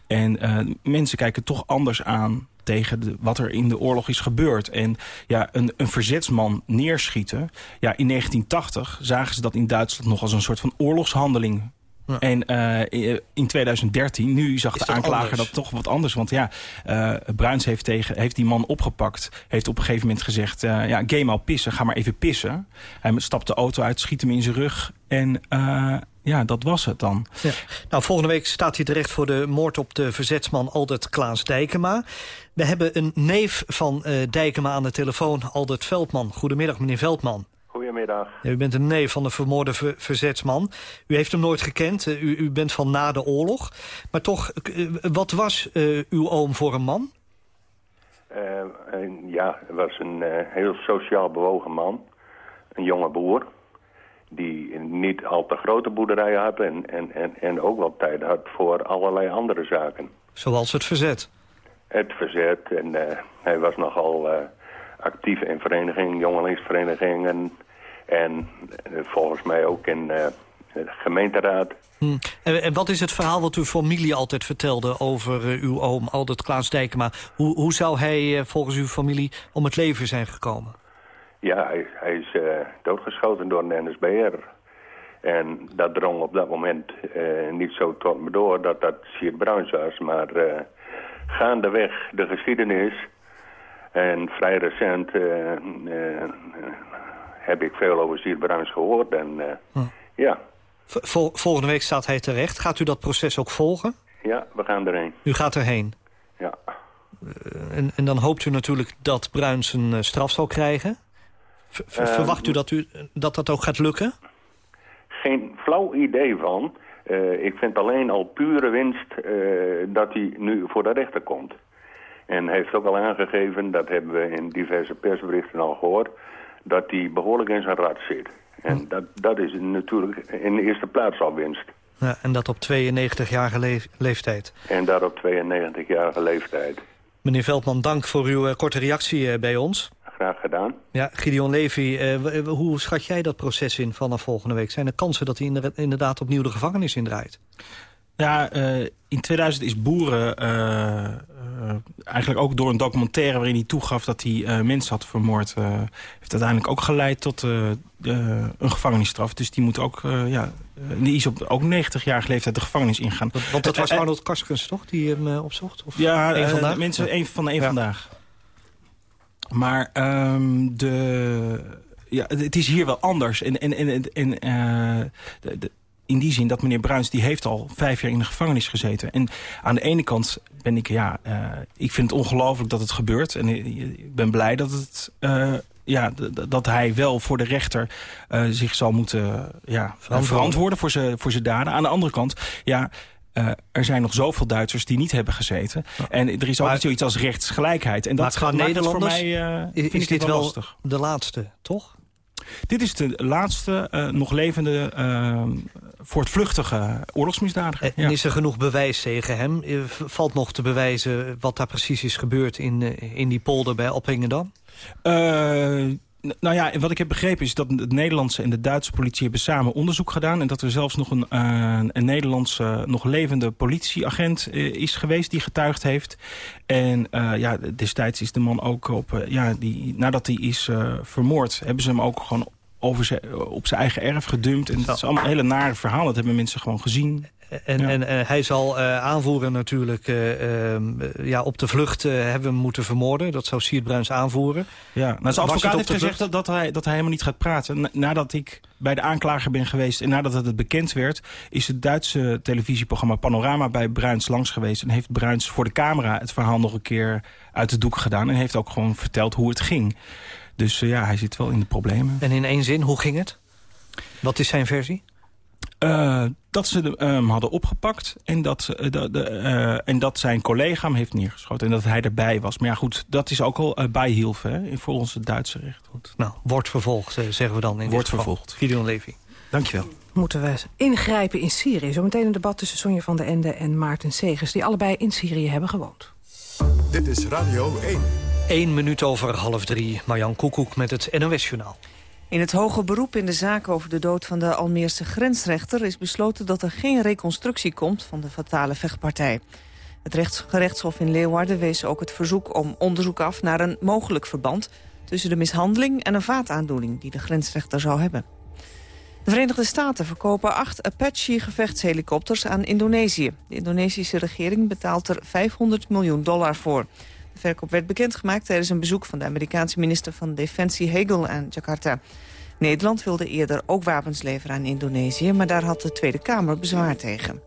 Speaker 14: En eh, mensen kijken toch anders aan tegen de, wat er in de oorlog is gebeurd. En ja, een, een verzetsman neerschieten... Ja, in 1980 zagen ze dat in Duitsland nog als een soort van oorlogshandeling... En eh, in 2013, nu zag de aanklager
Speaker 2: anders?
Speaker 14: dat toch wat anders. Want ja, eh Bruins heeft, tegen, heeft die man opgepakt. Heeft op een gegeven moment gezegd... eh ja, game al pissen, ga maar even pissen. Hij stapt de auto uit, schiet hem in zijn rug. En ja, dat was het dan.
Speaker 2: Ja. Nou, volgende week staat hij terecht voor de moord op de verzetsman Aldert Klaas Dijkema. We hebben een neef van Dijkema aan de telefoon, Aldert Veldman. Goedemiddag, meneer Veldman.
Speaker 24: Goedemiddag.
Speaker 2: Ja, u bent een neef van de vermoorde ver- verzetsman. U heeft hem nooit gekend, u, u bent van na de oorlog. Maar toch, eh, wat was eh, uw oom voor een man?
Speaker 24: Eh, ja, hij was een heel sociaal bewogen man. Een jonge boer. Die niet al te grote boerderijen had en, en, en, en ook wel tijd had voor allerlei andere zaken.
Speaker 2: Zoals het verzet.
Speaker 24: Het verzet en hij was nogal actief in verenigingen, jongelingsverenigingen. En eh, volgens mij ook in eh, de gemeenteraad.
Speaker 2: Hm. En, en wat is het verhaal wat uw familie altijd vertelde over eh, uw oom Aldert Klaas Dijkema? Hoe, hoe zou hij volgens uw familie om het leven zijn gekomen?
Speaker 24: Ja, hij, hij is doodgeschoten door een NSBR. En dat drong op dat moment niet zo tot me door dat dat Siert Bruins was. Maar gaandeweg de geschiedenis en vrij recent heb ik veel over Siert Bruins gehoord. En eh, ja,
Speaker 2: V- vol- volgende week staat hij terecht. Gaat u dat proces ook volgen?
Speaker 24: ja, we gaan erheen.
Speaker 2: U gaat erheen.
Speaker 24: Ja.
Speaker 2: Eh, en, en dan hoopt u natuurlijk dat Bruins een eh, straf zal krijgen. V- v-
Speaker 24: Eh,
Speaker 2: verwacht u dat, u dat dat ook gaat lukken?
Speaker 24: geen flauw idee van. Ik vind alleen al pure winst dat hij nu voor de rechter komt. En hij heeft ook al aangegeven, dat hebben we in diverse persberichten al gehoord... dat hij behoorlijk in zijn rad zit. En dat, dat is natuurlijk in de eerste plaats al winst.
Speaker 2: Ja, en dat op 92-jarige le- leeftijd.
Speaker 24: En dat op 92-jarige leeftijd.
Speaker 2: Meneer Veldman, dank voor uw eh, korte reactie eh, bij ons.
Speaker 24: Graag gedaan.
Speaker 2: Ja, Gideon Levy, eh, hoe schat jij dat proces in vanaf volgende week? Zijn er kansen dat hij inder- inderdaad opnieuw de gevangenis indraait?
Speaker 14: Ja, eh, in 2000 is Boeren eh, eh, eigenlijk ook door een documentaire... waarin hij toegaf dat hij mensen had vermoord... heeft uiteindelijk ook geleid tot een gevangenisstraf. Dus die moet ook, ja, die is op ook 90-jarige leeftijd de gevangenis ingaan.
Speaker 2: Want dat was Arnold Karskens toch, die hem opzocht? Of
Speaker 14: ja, eh,
Speaker 2: vandaag?
Speaker 14: mensen één van één
Speaker 2: Ja.
Speaker 14: vandaag. Maar ehm, de, ja, het is hier wel anders. En, en, en, en de, de- in die zin dat meneer Bruins... die heeft al vijf jaar in de gevangenis gezeten. En aan de ene kant ben ik... ja, eh, ik vind het ongelooflijk dat het gebeurt. En ik ben blij dat het... eh, ja, dat hij wel voor de rechter eh, zich zal moeten ja,
Speaker 2: Verantwoorden.
Speaker 14: voor zijn voor zijn daden. Aan de andere kant, ja, Uh, er zijn nog zoveel Duitsers die niet hebben gezeten. En er is maar, zoiets als rechtsgelijkheid. En dat
Speaker 2: gaat Nederlanders,
Speaker 14: voor mij, uh,
Speaker 2: is, is dit
Speaker 14: wel,
Speaker 2: lastig. de laatste, toch?
Speaker 14: Dit is de laatste uh, nog levende voortvluchtige oorlogsmisdadiger.
Speaker 2: En is er genoeg bewijs tegen hem? Valt nog te bewijzen wat daar precies is gebeurd in, in die polder bij Oppingedam?
Speaker 14: Nou ja, wat ik heb begrepen is dat de Nederlandse en de Duitse politie hebben samen onderzoek gedaan. En dat er zelfs nog een, uh, een Nederlandse, nog levende politieagent uh, is geweest die getuigd heeft. En uh, ja, destijds is de man ook op, ja, die, nadat hij is vermoord, hebben ze hem ook gewoon over op zijn eigen erf gedumpt. En dat is allemaal een hele nare verhaal. Dat hebben mensen gewoon gezien.
Speaker 2: En, ja. en uh, hij zal uh, aanvoeren natuurlijk... Uh, ja, op de vlucht hebben we hem moeten vermoorden. Dat zou Siert Bruins aanvoeren.
Speaker 14: Ja, maar zijn advocaat heeft gezegd dat, dat, hij, dat hij helemaal niet gaat praten. nadat ik bij de aanklager ben geweest en nadat het bekend werd... is het Duitse televisieprogramma Panorama bij Bruins langs geweest... en heeft Bruins voor de camera het verhaal nog een keer uit de doek gedaan... en heeft ook gewoon verteld hoe het ging. Dus ja, hij zit wel in de problemen.
Speaker 2: En in één zin, hoe ging het? Wat is zijn versie?
Speaker 14: Uh, dat ze hem um, hadden opgepakt en dat, uh, de, de, uh, en dat zijn collega hem heeft neergeschoten. En dat hij erbij was. Maar ja goed, dat is ook al bijhielf hè, voor onze Duitse recht. Goed.
Speaker 2: Nou, wordt vervolgd, zeggen we dan in
Speaker 14: Wordt vervolgd.
Speaker 2: Gideon Levy.
Speaker 14: Dankjewel.
Speaker 3: Moeten we ingrijpen in Syrië? Zometeen een debat tussen Sonja van der Ende en Maarten Segers... die allebei in Syrië hebben gewoond.
Speaker 25: Dit is Radio 1.
Speaker 2: 1 minuut over half drie. Marjan Koekoek met het NOS-journaal.
Speaker 4: In het hoge beroep in de zaak over de dood van de Almeerse grensrechter... is besloten dat er geen reconstructie komt van de fatale vechtpartij. Het rechtsgerechtshof in Leeuwarden wees ook het verzoek om onderzoek af... naar een mogelijk verband tussen de mishandeling en een vaataandoening... die de grensrechter zou hebben. De Verenigde Staten verkopen acht Apache-gevechtshelikopters aan Indonesië. De Indonesische regering betaalt er 500 miljoen dollar voor. De verkoop werd bekendgemaakt tijdens een bezoek van de Amerikaanse minister van Defensie Hegel aan Jakarta. Nederland wilde eerder ook wapens leveren aan Indonesië, maar daar had de Tweede Kamer bezwaar tegen.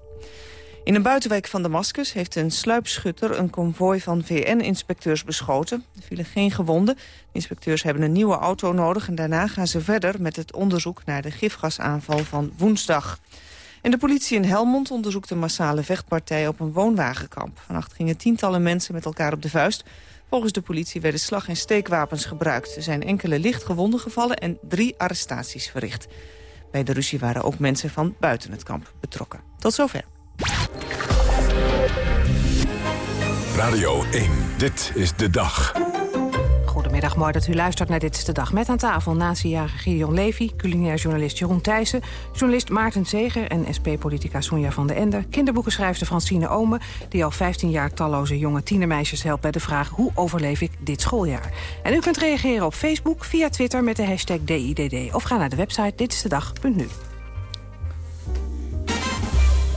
Speaker 4: In een buitenwijk van Damascus heeft een sluipschutter een konvooi van VN-inspecteurs beschoten. Er vielen geen gewonden. De inspecteurs hebben een nieuwe auto nodig en daarna gaan ze verder met het onderzoek naar de gifgasaanval van woensdag. En de politie in Helmond onderzoekt een massale vechtpartij op een woonwagenkamp. Vannacht gingen tientallen mensen met elkaar op de vuist. Volgens de politie werden slag- en steekwapens gebruikt. Er zijn enkele lichtgewonden gevallen en drie arrestaties verricht. Bij de ruzie waren ook mensen van buiten het kamp betrokken. Tot zover.
Speaker 25: Radio 1, dit is de dag.
Speaker 3: Goedemiddag, mooi dat u luistert naar Dit is de Dag. Met aan tafel nazi-jager Gideon Levy, culinair journalist Jeroen Thijssen... journalist Maarten Zeger en SP-politica Sonja van den Ender... kinderboekenschrijfster Francine Omen... die al 15 jaar talloze jonge tienermeisjes helpt bij de vraag... hoe overleef ik dit schooljaar? En u kunt reageren op Facebook, via Twitter met de hashtag DIDD... of ga naar de website ditistedag.nu.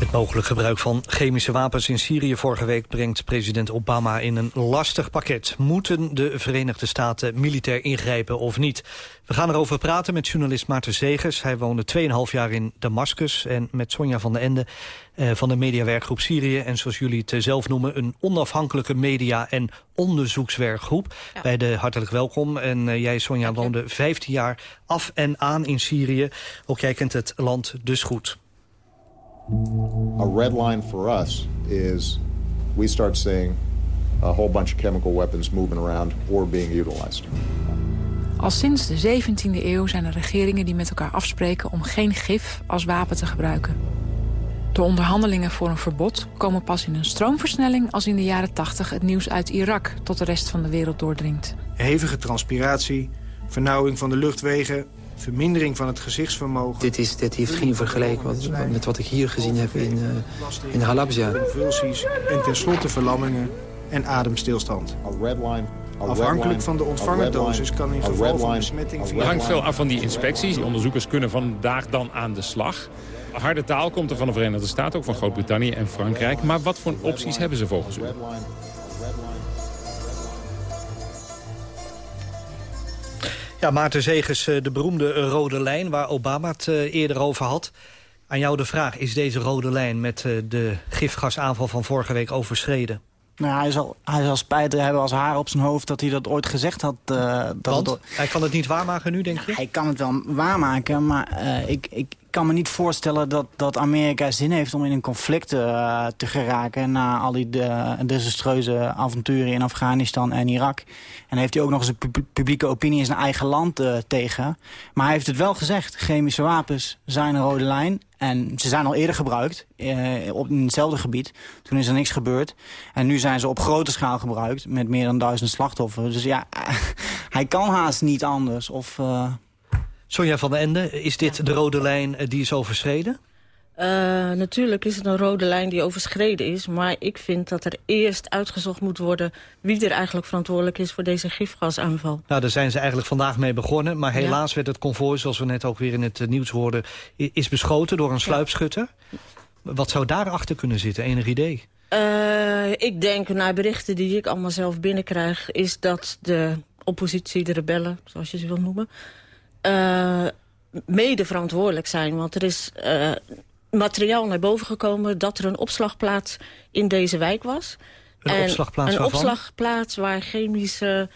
Speaker 2: Het mogelijk gebruik van chemische wapens in Syrië vorige week... brengt president Obama in een lastig pakket. Moeten de Verenigde Staten militair ingrijpen of niet? We gaan erover praten met journalist Maarten Zegers. Hij woonde 2,5 jaar in Damascus. En met Sonja van den Ende eh, van de mediawerkgroep Syrië. En zoals jullie het zelf noemen... een onafhankelijke media- en onderzoekswerkgroep. Bij de hartelijk welkom. En uh, jij, Sonja, woonde 15 jaar af en aan in Syrië. Ook jij kent het land dus goed.
Speaker 26: A red line for us is we start seeing a whole bunch of chemical weapons moving around or being utilized.
Speaker 27: Al sinds de 17e eeuw zijn er regeringen die met elkaar afspreken om geen gif als wapen te gebruiken. De onderhandelingen voor een verbod komen pas in een stroomversnelling als in de jaren 80 het nieuws uit Irak tot de rest van de wereld doordringt.
Speaker 22: Hevige transpiratie, vernauwing van de luchtwegen, vermindering van het gezichtsvermogen.
Speaker 28: Dit, is, dit heeft geen vergelijk wat, met wat ik hier gezien heb in, uh, in Halabja.
Speaker 22: Convulsies en tenslotte verlammingen en ademstilstand. Afhankelijk van de ontvangerdosis kan in geval van besmetting...
Speaker 29: Er hangt veel af van die inspecties. Die onderzoekers kunnen vandaag dan aan de slag. Harde taal komt er van de Verenigde Staten, ook van Groot-Brittannië en Frankrijk. Maar wat voor opties hebben ze volgens u?
Speaker 2: Ja, Maarten Zegers, eh, de beroemde rode lijn waar Obama het eh, eerder over had. Aan jou de vraag, is deze rode lijn met eh, de gifgasaanval van vorige week overschreden?
Speaker 30: Nou, hij, zal, hij zal spijt hebben als haar op zijn hoofd dat hij dat ooit gezegd had. Uh, dat
Speaker 2: Want? hij kan het niet waarmaken nu, denk je?
Speaker 30: Hij kan het wel waarmaken, maar uh, ik, ik kan me niet voorstellen dat, dat Amerika zin heeft om in een conflict uh, te geraken... na al die de, desastreuze avonturen in Afghanistan en Irak. En heeft hij ook nog eens een publieke opinie in zijn eigen land tegen. Maar hij heeft het wel gezegd, chemische wapens zijn een rode lijn... En ze zijn al eerder gebruikt, eh, op in hetzelfde gebied. Toen is er niks gebeurd. En nu zijn ze op grote schaal gebruikt, met meer dan duizend slachtoffers. Dus ja, hij kan haast niet anders. Of.
Speaker 2: Sonja van den Ende, is dit de rode lijn eh, die is overschreden?
Speaker 31: Uh, natuurlijk is het een rode lijn die overschreden is. Maar ik vind dat er eerst uitgezocht moet worden... wie er eigenlijk verantwoordelijk is voor deze gifgasaanval.
Speaker 2: Nou, daar zijn ze eigenlijk vandaag mee begonnen. Maar helaas werd het konvooi, zoals we net ook weer in het nieuws hoorden... is beschoten door een sluipschutter. Wat zou daarachter kunnen zitten? Enig idee?
Speaker 31: Uh, ik denk, naar berichten die ik allemaal zelf binnenkrijg... is dat de oppositie, de rebellen, zoals je ze wil noemen... Uh, mede verantwoordelijk zijn. Want er is uh, materiaal naar boven gekomen... dat er een opslagplaats in deze wijk was.
Speaker 2: Een en opslagplaats
Speaker 31: Een opslagplaats waar chemische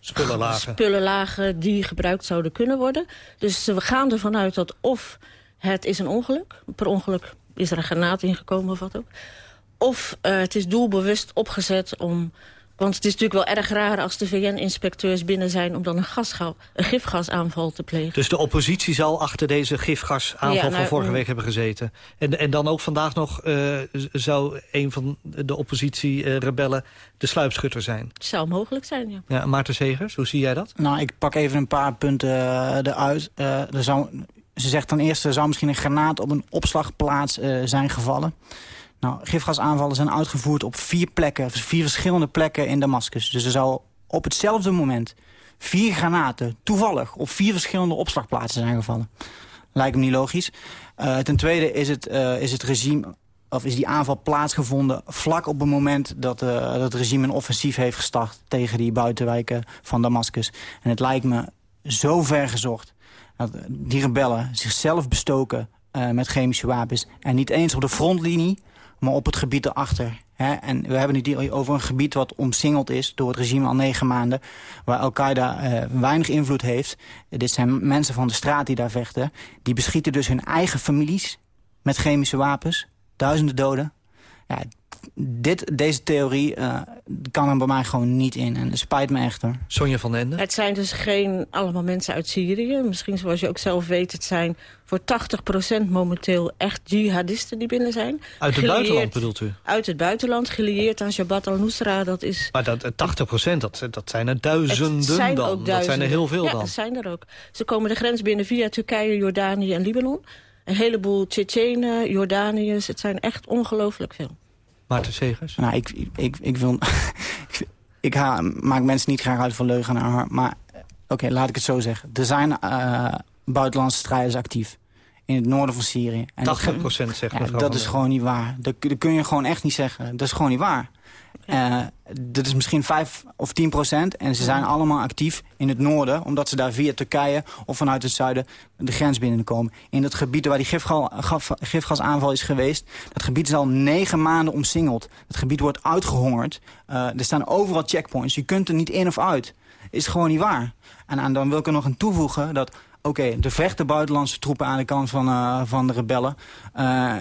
Speaker 2: spullen lagen.
Speaker 31: spullen lagen die gebruikt zouden kunnen worden. Dus we gaan ervan uit dat of het is een ongeluk... per ongeluk is er een granaat ingekomen of wat ook... of uh, het is doelbewust opgezet om want het is natuurlijk wel erg raar als de VN-inspecteurs binnen zijn... om dan een, een gifgasaanval te plegen.
Speaker 2: Dus de oppositie zal achter deze gifgasaanval van nou, vorige mm. week hebben gezeten. En, en dan ook vandaag nog uh, zou een van de oppositie-rebellen de sluipschutter zijn?
Speaker 31: Het zou mogelijk zijn, ja.
Speaker 2: ja Maarten Segers, hoe zie jij dat?
Speaker 30: Nou, ik pak even een paar punten uh, eruit. Uh, er zou, ze zegt dan eerst, er zou misschien een granaat op een opslagplaats zijn gevallen... Nou, gifgasaanvallen zijn uitgevoerd op vier plekken, vier verschillende plekken in Damascus. Dus er zou op hetzelfde moment vier granaten toevallig op vier verschillende opslagplaatsen zijn gevallen. Lijkt me niet logisch. Uh, ten tweede is het, uh, is het regime of is die aanval plaatsgevonden vlak op het moment dat, uh, dat het regime een offensief heeft gestart tegen die buitenwijken van Damascus. En het lijkt me zo ver gezocht dat die rebellen zichzelf bestoken met chemische wapens en niet eens op de frontlinie, maar op het gebied erachter. Hè? En we hebben het over een gebied wat omsingeld is door het regime al negen maanden... waar Al-Qaeda uh, weinig invloed heeft. Dit zijn mensen van de straat die daar vechten. Die beschieten dus hun eigen families met chemische wapens. Duizenden doden. Ja, dit, deze theorie uh, kan er bij mij gewoon niet in. En het spijt me echt hoor.
Speaker 2: Sonja van den Ende?
Speaker 31: Het zijn dus geen allemaal mensen uit Syrië. Misschien zoals je ook zelf weet, het zijn voor 80% momenteel echt jihadisten die binnen zijn.
Speaker 2: Uit het buitenland bedoelt u?
Speaker 31: Uit het buitenland, gelieerd aan Jabhat al-Nusra. Dat is...
Speaker 2: Maar dat, 80%, dat, dat zijn er duizenden zijn dan. Ook duizenden. Dat zijn er heel veel
Speaker 31: ja,
Speaker 2: dan.
Speaker 31: dat zijn er ook. Ze komen de grens binnen via Turkije, Jordanië en Libanon. Een heleboel Tsjetsjenen, Jordaniërs. Het zijn echt ongelooflijk veel.
Speaker 2: Maarten Segers?
Speaker 30: Nou, ik, ik, ik wil... ik ha, maak mensen niet graag uit van leugenaar, maar... Oké, laat ik het zo zeggen. Er zijn uh, buitenlandse strijders actief in het noorden van Syrië.
Speaker 2: En 80 procent zegt
Speaker 30: ja, Dat is gewoon niet waar. Dat, dat, kun je gewoon echt niet zeggen. Dat is gewoon niet waar. Uh, dat is misschien 5 of 10 procent. En ze zijn allemaal actief in het noorden. Omdat ze daar via Turkije of vanuit het zuiden de grens binnenkomen. In het gebied waar die gifgasaanval is geweest. Dat gebied is al negen maanden omsingeld. Het gebied wordt uitgehongerd. Uh, er staan overal checkpoints. Je kunt er niet in of uit. Is gewoon niet waar. En, en dan wil ik er nog aan toevoegen dat oké, okay, er vechten buitenlandse troepen aan de kant van, uh, van de rebellen. Uh,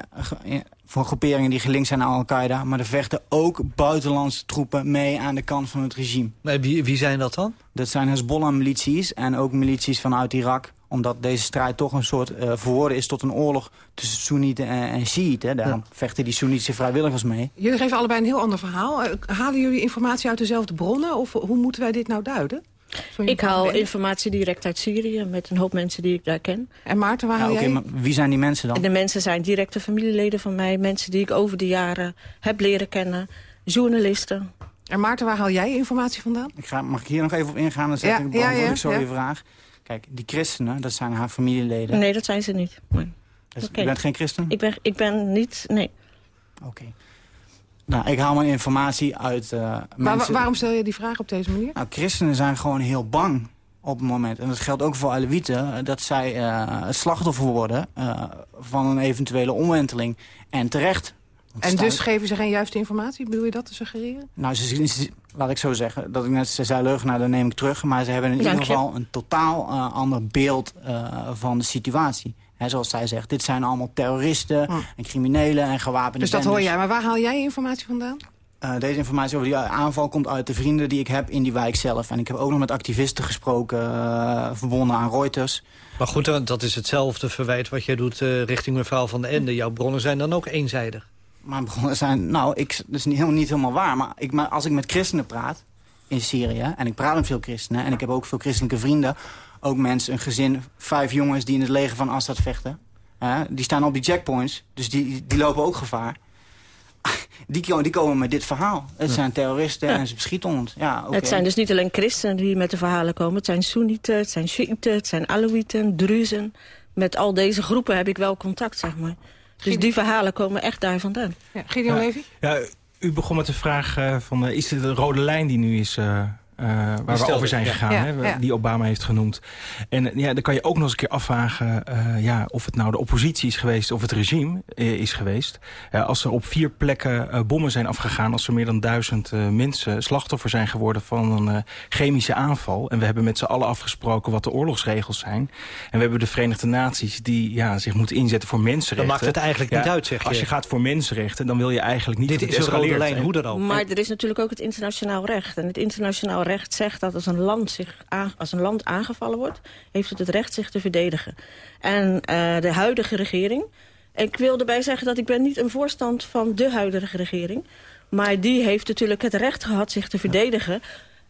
Speaker 30: voor groeperingen die gelinkt zijn aan Al-Qaeda. Maar er vechten ook buitenlandse troepen mee aan de kant van het regime.
Speaker 2: Maar wie, wie zijn dat dan?
Speaker 30: Dat zijn Hezbollah-milities en ook milities vanuit Irak omdat deze strijd toch een soort uh, verwoorden is tot een oorlog tussen Soenieten en, en Shiiten. Daarom ja. vechten die Soenitische vrijwilligers mee.
Speaker 3: Jullie geven allebei een heel ander verhaal. Halen jullie informatie uit dezelfde bronnen? Of hoe moeten wij dit nou duiden?
Speaker 31: Ik haal informatie direct uit Syrië met een hoop mensen die ik daar ken.
Speaker 3: En Maarten, waar haal ja, jij? Maar
Speaker 30: wie zijn die mensen dan?
Speaker 31: de mensen zijn directe familieleden van mij. Mensen die ik over de jaren heb leren kennen. Journalisten.
Speaker 3: En Maarten, waar haal jij informatie vandaan?
Speaker 30: Ik ga, mag ik hier nog even op ingaan? Dan zet ja, ik, ja, ja, ik zo je vraag. Kijk, die christenen, dat zijn haar familieleden.
Speaker 31: Nee, dat zijn ze niet. Nee.
Speaker 30: Dus okay. Je bent geen christen?
Speaker 31: Ik ben, ik ben niet, nee.
Speaker 30: Oké. Nou, ik haal mijn informatie uit uh,
Speaker 3: maar mensen... waarom stel je die vraag op deze manier?
Speaker 30: Nou, christenen zijn gewoon heel bang op het moment. En dat geldt ook voor Alewieten. Eh, dat zij uh, het slachtoffer worden uh, van een eventuele omwenteling. En terecht.
Speaker 3: En dus geven ze geen juiste informatie? Bedoel je dat te suggereren?
Speaker 30: Nou, ze, ze, laat ik zo zeggen. Dat ik net ze zei leugen, nou, dan neem ik terug. Maar ze hebben in ieder geval een totaal uh, ander beeld uh, van de situatie. He, zoals zij zegt, dit zijn allemaal terroristen hm. en criminelen en gewapende
Speaker 3: Dus dat hoor jij. Maar waar haal jij informatie vandaan?
Speaker 30: Uh, deze informatie over die aanval komt uit de vrienden die ik heb in die wijk zelf. En ik heb ook nog met activisten gesproken, uh, verbonden aan Reuters.
Speaker 2: Maar goed, dat is hetzelfde verwijt wat jij doet uh, richting mevrouw Van den Ende. Jouw bronnen zijn dan ook eenzijdig.
Speaker 30: Mijn bronnen zijn, nou, ik, dat is niet, helemaal, niet helemaal waar. Maar, ik, maar als ik met christenen praat in Syrië, en ik praat met veel christenen... en ik heb ook veel christelijke vrienden, ook mensen, een gezin... vijf jongens die in het leger van Assad vechten... die staan op die checkpoints, dus die, die lopen ook gevaar die, die komen met dit verhaal. Het zijn terroristen en ze beschieten ons. Ja,
Speaker 31: Het zijn dus niet alleen christenen die met de verhalen komen. Het zijn Soenieten, het zijn Shiiten, het zijn Alawieten, Druzen. Met al deze groepen heb ik wel contact, zeg maar. Dus die verhalen komen echt daar vandaan.
Speaker 3: Ja, Gideon Levy?
Speaker 14: Ja, u begon met de vraag uh, van, uh, is het de rode lijn die nu is... Uh, uh, waar we over zijn gegaan, ja, hè, ja. die Obama heeft genoemd. En ja, dan kan je ook nog eens een keer afvragen uh, ja, of het nou de oppositie is geweest of het regime uh, is geweest. als er op vier plekken bommen zijn afgegaan, als er meer dan duizend mensen slachtoffer zijn geworden van een chemische aanval. En we hebben met z'n allen afgesproken wat de oorlogsregels zijn. En we hebben de Verenigde Naties die ja, zich moeten inzetten voor mensenrechten.
Speaker 2: Dan maakt het eigenlijk niet uit, zeg je.
Speaker 14: Als je gaat voor mensenrechten, dan wil je eigenlijk niet...
Speaker 2: Dit is een rode lijn, hoe dan ook.
Speaker 31: Maar er is natuurlijk ook het internationaal recht. En het internationaal recht zegt dat als een land, zich als een land aangevallen wordt... heeft het het recht zich te verdedigen. En uh, de huidige regering... Ik wil erbij zeggen dat ik ben niet een voorstand van de huidige regering. Maar die heeft natuurlijk het recht gehad zich te verdedigen...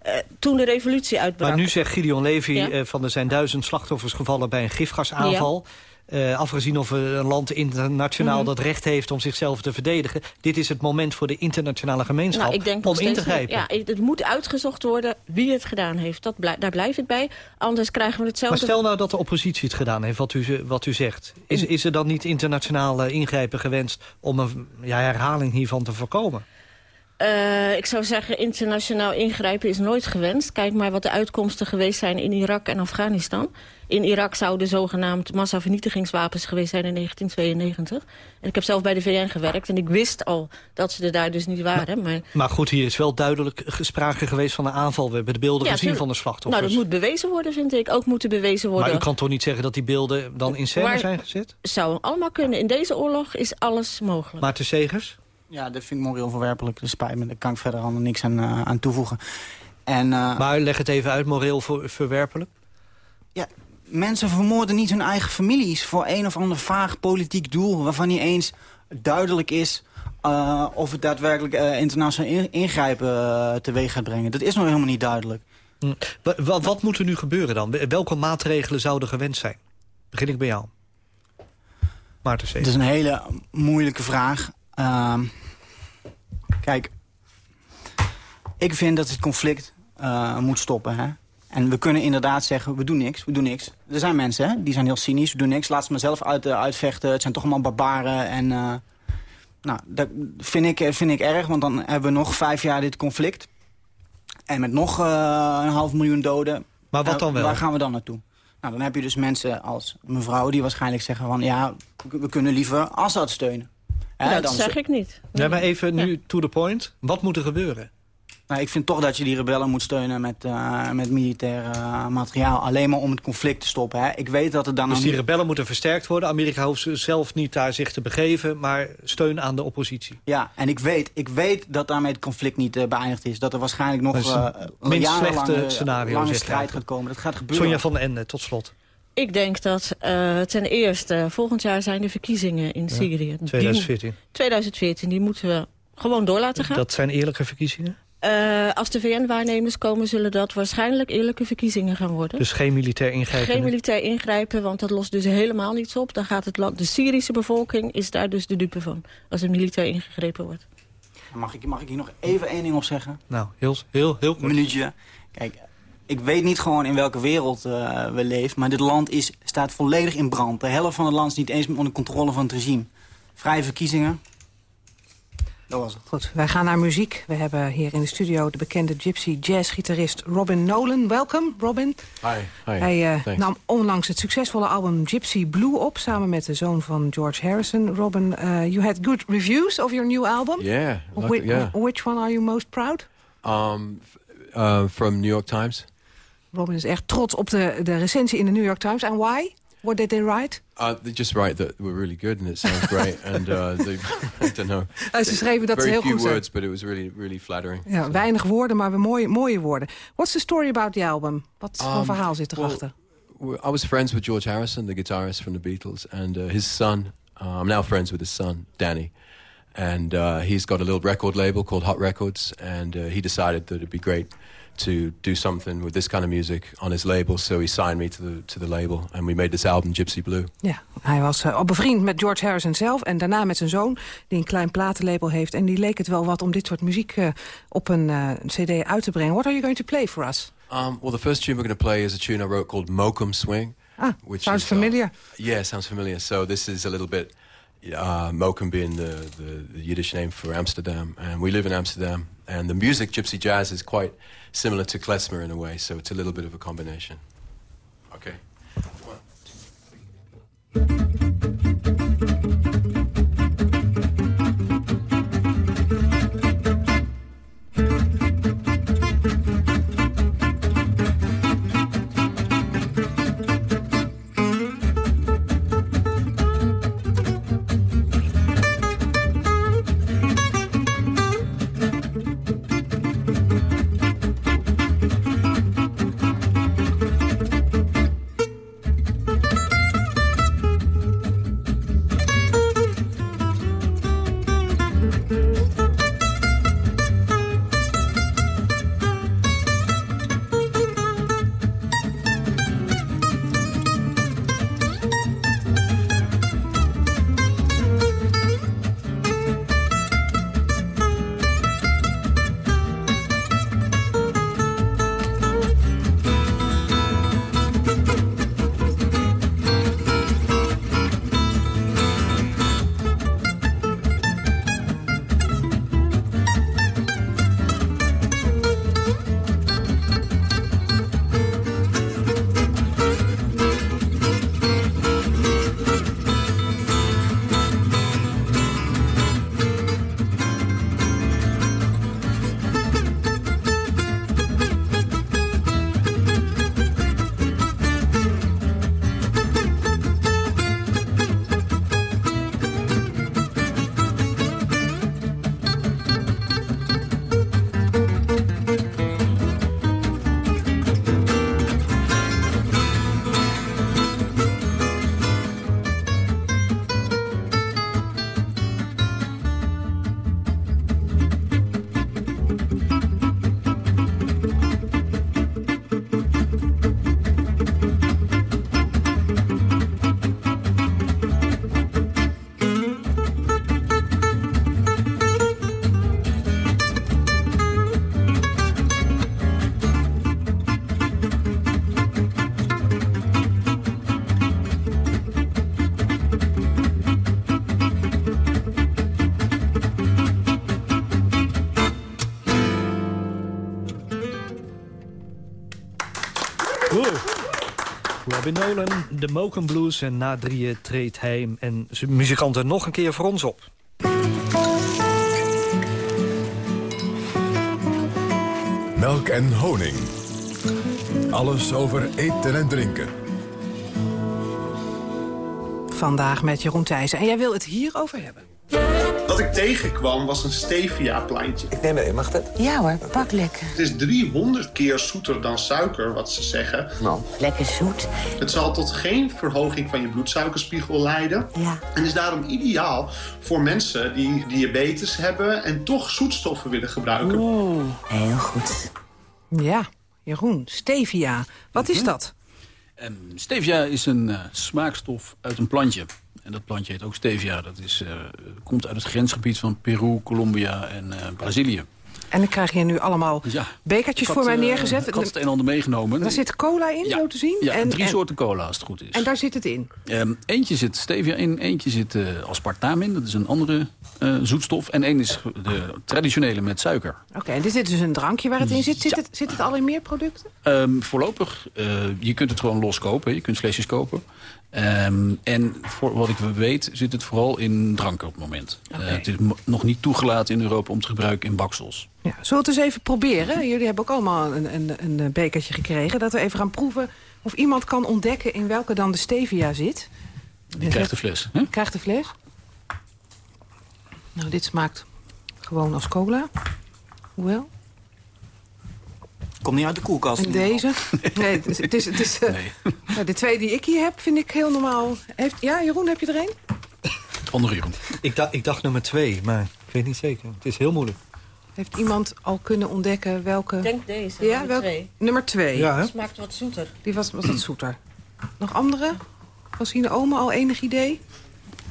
Speaker 31: Uh, toen de revolutie uitbrak.
Speaker 2: Maar nu zegt Gideon Levy ja? uh, van er zijn duizend slachtoffers gevallen bij een gifgasaanval. Ja. Uh, afgezien of een land internationaal mm -hmm. dat recht heeft om zichzelf te verdedigen. Dit is het moment voor de internationale gemeenschap
Speaker 31: nou, ik denk
Speaker 2: om in te grijpen.
Speaker 31: Ja, het moet uitgezocht worden wie het gedaan heeft. Dat blij, daar blijf ik bij. Anders krijgen we hetzelfde...
Speaker 2: Maar stel nou dat de oppositie het gedaan heeft, wat u, wat u zegt. Is, is er dan niet internationaal ingrijpen gewenst om een ja, herhaling hiervan te voorkomen?
Speaker 31: Uh, ik zou zeggen, internationaal ingrijpen is nooit gewenst. Kijk maar wat de uitkomsten geweest zijn in Irak en Afghanistan. In Irak zouden zogenaamd massavernietigingswapens geweest zijn in 1992. En ik heb zelf bij de VN gewerkt en ik wist al dat ze er daar dus niet waren.
Speaker 2: Maar, maar goed, hier is wel duidelijk sprake geweest van een aanval. We hebben de beelden ja, gezien van de slachtoffers.
Speaker 31: Nou, dat moet bewezen worden, vind ik. Ook moeten bewezen worden.
Speaker 2: Maar u kan toch niet zeggen dat die beelden dan in scène maar, zijn gezet?
Speaker 31: Zou allemaal kunnen. In deze oorlog is alles mogelijk.
Speaker 2: Maarten Segers?
Speaker 30: Ja, dat vind ik moreel verwerpelijk. Dat spijt me, daar kan ik verder allemaal niks aan, uh, aan toevoegen. En, uh,
Speaker 2: maar leg het even uit, moreel verwerpelijk.
Speaker 30: Ja, mensen vermoorden niet hun eigen families... voor een of ander vaag politiek doel... waarvan niet eens duidelijk is... Uh, of het daadwerkelijk internationaal ingrijpen teweeg gaat brengen. Dat is nog helemaal niet duidelijk.
Speaker 2: Hm. Wat, wat moet er nu gebeuren dan? Welke maatregelen zouden gewenst zijn? Begin ik bij jou. Maarten C.
Speaker 30: Het is een hele moeilijke vraag. Uh, kijk, ik vind dat het conflict uh, moet stoppen. Hè? En we kunnen inderdaad zeggen, we doen niks, we doen niks. Er zijn mensen, hè, die zijn heel cynisch, we doen niks. Laat ze maar zelf uit, uh, uitvechten, het zijn toch allemaal barbaren. En, uh, nou, dat vind ik, vind ik erg, want dan hebben we nog vijf jaar dit conflict. En met nog een half miljoen doden.
Speaker 2: Maar wat dan wel?
Speaker 30: Waar gaan we dan naartoe? Nou, dan heb je dus mensen als mevrouw die waarschijnlijk zeggen van... ja, we kunnen liever Assad steunen.
Speaker 31: Ja, dat zeg ik niet.
Speaker 2: Nee, maar even nu ja. to the point. Wat moet er gebeuren?
Speaker 30: Nou, ik vind toch dat je die rebellen moet steunen met, uh, met militair uh, materiaal. Alleen maar om het conflict te stoppen. Hè. Ik weet dat het dan...
Speaker 2: Dus die rebellen moeten versterkt worden. Amerika hoeft zelf niet daar zich te begeven, maar steun aan de oppositie.
Speaker 30: Ja, en ik weet, ik weet dat daarmee het conflict niet uh, beëindigd is. Dat er waarschijnlijk nog een
Speaker 2: minst slechte scenario
Speaker 30: lange strijd gaat komen. Dat gaat gebeuren.
Speaker 2: Sonja van den Ende, tot slot.
Speaker 31: Ik denk dat uh, ten eerste, volgend jaar zijn de verkiezingen in ja, Syrië.
Speaker 2: 2014.
Speaker 31: Die, 2014, die moeten we gewoon door laten gaan.
Speaker 2: Dat zijn eerlijke verkiezingen?
Speaker 31: Uh, als de VN-waarnemers komen, zullen dat waarschijnlijk eerlijke verkiezingen gaan worden.
Speaker 2: Dus geen militair ingrijpen?
Speaker 31: Geen militair ingrijpen, want dat lost dus helemaal niets op. Dan gaat het land, de Syrische bevolking is daar dus de dupe van, als er militair ingegrepen wordt.
Speaker 30: Mag ik, mag ik hier nog even één ding op zeggen?
Speaker 2: Nou, heel, heel, heel kort.
Speaker 30: Een minuutje. Kijk, ik weet niet gewoon in welke wereld uh, we leven... maar dit land is, staat volledig in brand. De helft van het land is niet eens onder controle van het regime. Vrije verkiezingen. Dat was het.
Speaker 3: Goed, wij gaan naar muziek. We hebben hier in de studio de bekende gypsy jazz-gitarist Robin Nolan. Welkom, Robin.
Speaker 32: Hi. Hi.
Speaker 3: Hij uh,
Speaker 32: Thanks.
Speaker 3: nam onlangs het succesvolle album Gypsy Blue op... samen met de zoon van George Harrison. Robin, uh, you had good reviews of your new album.
Speaker 32: Yeah.
Speaker 3: Which,
Speaker 32: yeah.
Speaker 3: of which one are you most proud?
Speaker 32: Um, uh, from New York Times.
Speaker 3: Robin is echt trots op de, de recensie in de New York Times. And why? What did they write?
Speaker 32: Uh, they just write that we're really good and it sounds great. and uh, they, I don't know.
Speaker 3: Uh, ze schreven dat ze heel goed zijn.
Speaker 32: words, but it was really, really flattering.
Speaker 3: Ja, weinig woorden, maar weer mooie, mooie woorden. What's the story about the album? Wat voor
Speaker 32: Um,
Speaker 3: verhaal zit erachter?
Speaker 32: Well, I was friends with George Harrison, the guitarist from the Beatles, and uh, his son. Uh, I'm now friends with his son, Danny. And uh, he's got a little record label called Hot Records, and uh, he decided that it'd be great to do something with this kind of music on his label. So he signed me to the to the label, and we made this album, Gypsy Blue.
Speaker 3: Ja, hij was uh, al bevriend met George Harrison zelf... en daarna met zijn zoon, die een klein platenlabel heeft. En die leek het wel wat om dit soort muziek uh, op een uh, cd uit te brengen. What are you going to play for us?
Speaker 32: Um, well, the first tune we're going to play is a tune I wrote called Mokum Swing.
Speaker 3: Ah,
Speaker 32: which
Speaker 3: sounds
Speaker 32: is, uh,
Speaker 3: familiar.
Speaker 32: yeah, sounds familiar. So this is a little bit, uh, Mokum being the, the, the Yiddish name for Amsterdam. And we live in Amsterdam. And the music, gypsy jazz, is quite similar to klezmer in a way. So it's a little bit of a combination. Okay.
Speaker 2: Nolan, de Moken Blues. En na drieën treedt hij en zijn muzikanten nog een keer voor ons op.
Speaker 1: Melk en honing. Alles over eten en drinken.
Speaker 3: Vandaag met Jeroen Thijssen. En jij wil het hierover hebben.
Speaker 33: Wat ik tegenkwam was een stevia-plantje.
Speaker 34: Ik neem er mag dat?
Speaker 35: Ja hoor, pak lekker.
Speaker 33: Het is 300 keer zoeter dan suiker, wat ze zeggen.
Speaker 35: Nou, lekker zoet.
Speaker 33: Het zal tot geen verhoging van je bloedsuikerspiegel leiden.
Speaker 35: Ja.
Speaker 33: En is daarom ideaal voor mensen die diabetes hebben... en toch zoetstoffen willen gebruiken.
Speaker 35: Oeh, heel goed.
Speaker 3: Ja, Jeroen, stevia. Wat is dat?
Speaker 13: Ehm, stevia is een eh, smaakstof uit een plantje. En dat plantje heet ook stevia. Dat is, eh, komt uit het grensgebied van Peru, Colombia en eh, Brazilië.
Speaker 3: En dan krijg je nu allemaal bekertjes
Speaker 13: Ik
Speaker 3: voor mij
Speaker 13: eh,
Speaker 3: neergezet.
Speaker 13: Ik had het een en ander meegenomen.
Speaker 3: Daar zit cola in,
Speaker 13: Ja.
Speaker 3: zo te zien.
Speaker 13: Ja,
Speaker 3: en,
Speaker 13: drie
Speaker 3: en-
Speaker 13: soorten cola als het goed is.
Speaker 3: En daar zit het in.
Speaker 13: Ehm, eentje zit stevia in, eentje zit aspartaam in. Dat is een andere zoetstof. En één is de traditionele met suiker.
Speaker 3: Oké, en dit is dus een drankje waar het in zit. Zit, het, zit het al in meer producten?
Speaker 13: Ehm, voorlopig, je kunt het gewoon los kopen. Je kunt flesjes kopen. Ehm, en voor wat ik weet zit het vooral in dranken op het moment. Eh, het is nog niet toegelaten in Europa om te gebruiken in baksels.
Speaker 3: Ja, zullen we het eens even proberen? Jullie hebben ook allemaal een, een, een bekertje gekregen. Dat we even gaan proeven of iemand kan ontdekken in welke dan de stevia zit.
Speaker 13: Je krijgt de fles. Hè?
Speaker 3: Krijgt de fles. Nou, dit smaakt gewoon als cola. Hoewel.
Speaker 30: Komt niet uit de koelkast.
Speaker 3: En deze? Nee, het is... Het is, het is eh, nou, de twee die ik hier heb vind ik heel normaal. Heeft, ja, Jeroen, heb je er een?
Speaker 13: Andere Jeroen.
Speaker 2: Ik, dacht, ik dacht nummer twee, maar ik weet niet zeker. Het is heel moeilijk.
Speaker 3: Heeft iemand al kunnen ontdekken welke...
Speaker 31: Ik denk deze,
Speaker 3: Ja,
Speaker 31: nummer
Speaker 3: welk-
Speaker 31: twee.
Speaker 3: Nummer twee.
Speaker 2: Ja, hè?
Speaker 31: Smaakt wat zoeter.
Speaker 3: Die was, was wat zoeter. Nog andere? Was hier Ome al enig idee?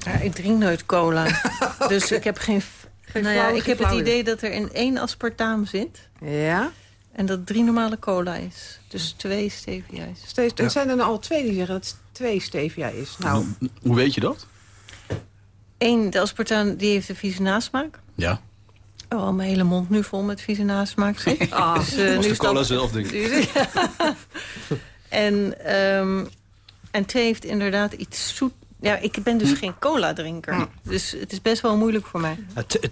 Speaker 36: Ja, ik drink nooit cola. Dus ik heb geen...
Speaker 3: Geen
Speaker 36: nou ja, ik
Speaker 3: geen
Speaker 36: heb het idee dat er in één aspartaam zit.
Speaker 3: Ja.
Speaker 36: En dat drie normale cola is. Dus twee stevia is.
Speaker 3: Steeds, Er zijn er nou al twee die zeggen dat het twee stevia is. Nou,
Speaker 13: Hoe weet je dat?
Speaker 36: Eén, de aspartaam, die heeft een vieze nasmaak.
Speaker 13: Ja.
Speaker 36: Oh, mijn hele mond nu vol met vieze nasmaak. Zeg.
Speaker 3: Ah.
Speaker 36: Dus, eh,
Speaker 13: Was
Speaker 36: nu
Speaker 13: de
Speaker 36: is
Speaker 13: cola
Speaker 36: dat-
Speaker 13: zelf, denk ik.
Speaker 36: Dus- en, ehm, en twee heeft inderdaad iets zoet. Ja, ik ben dus geen cola-drinker. Dus het is best wel moeilijk voor mij.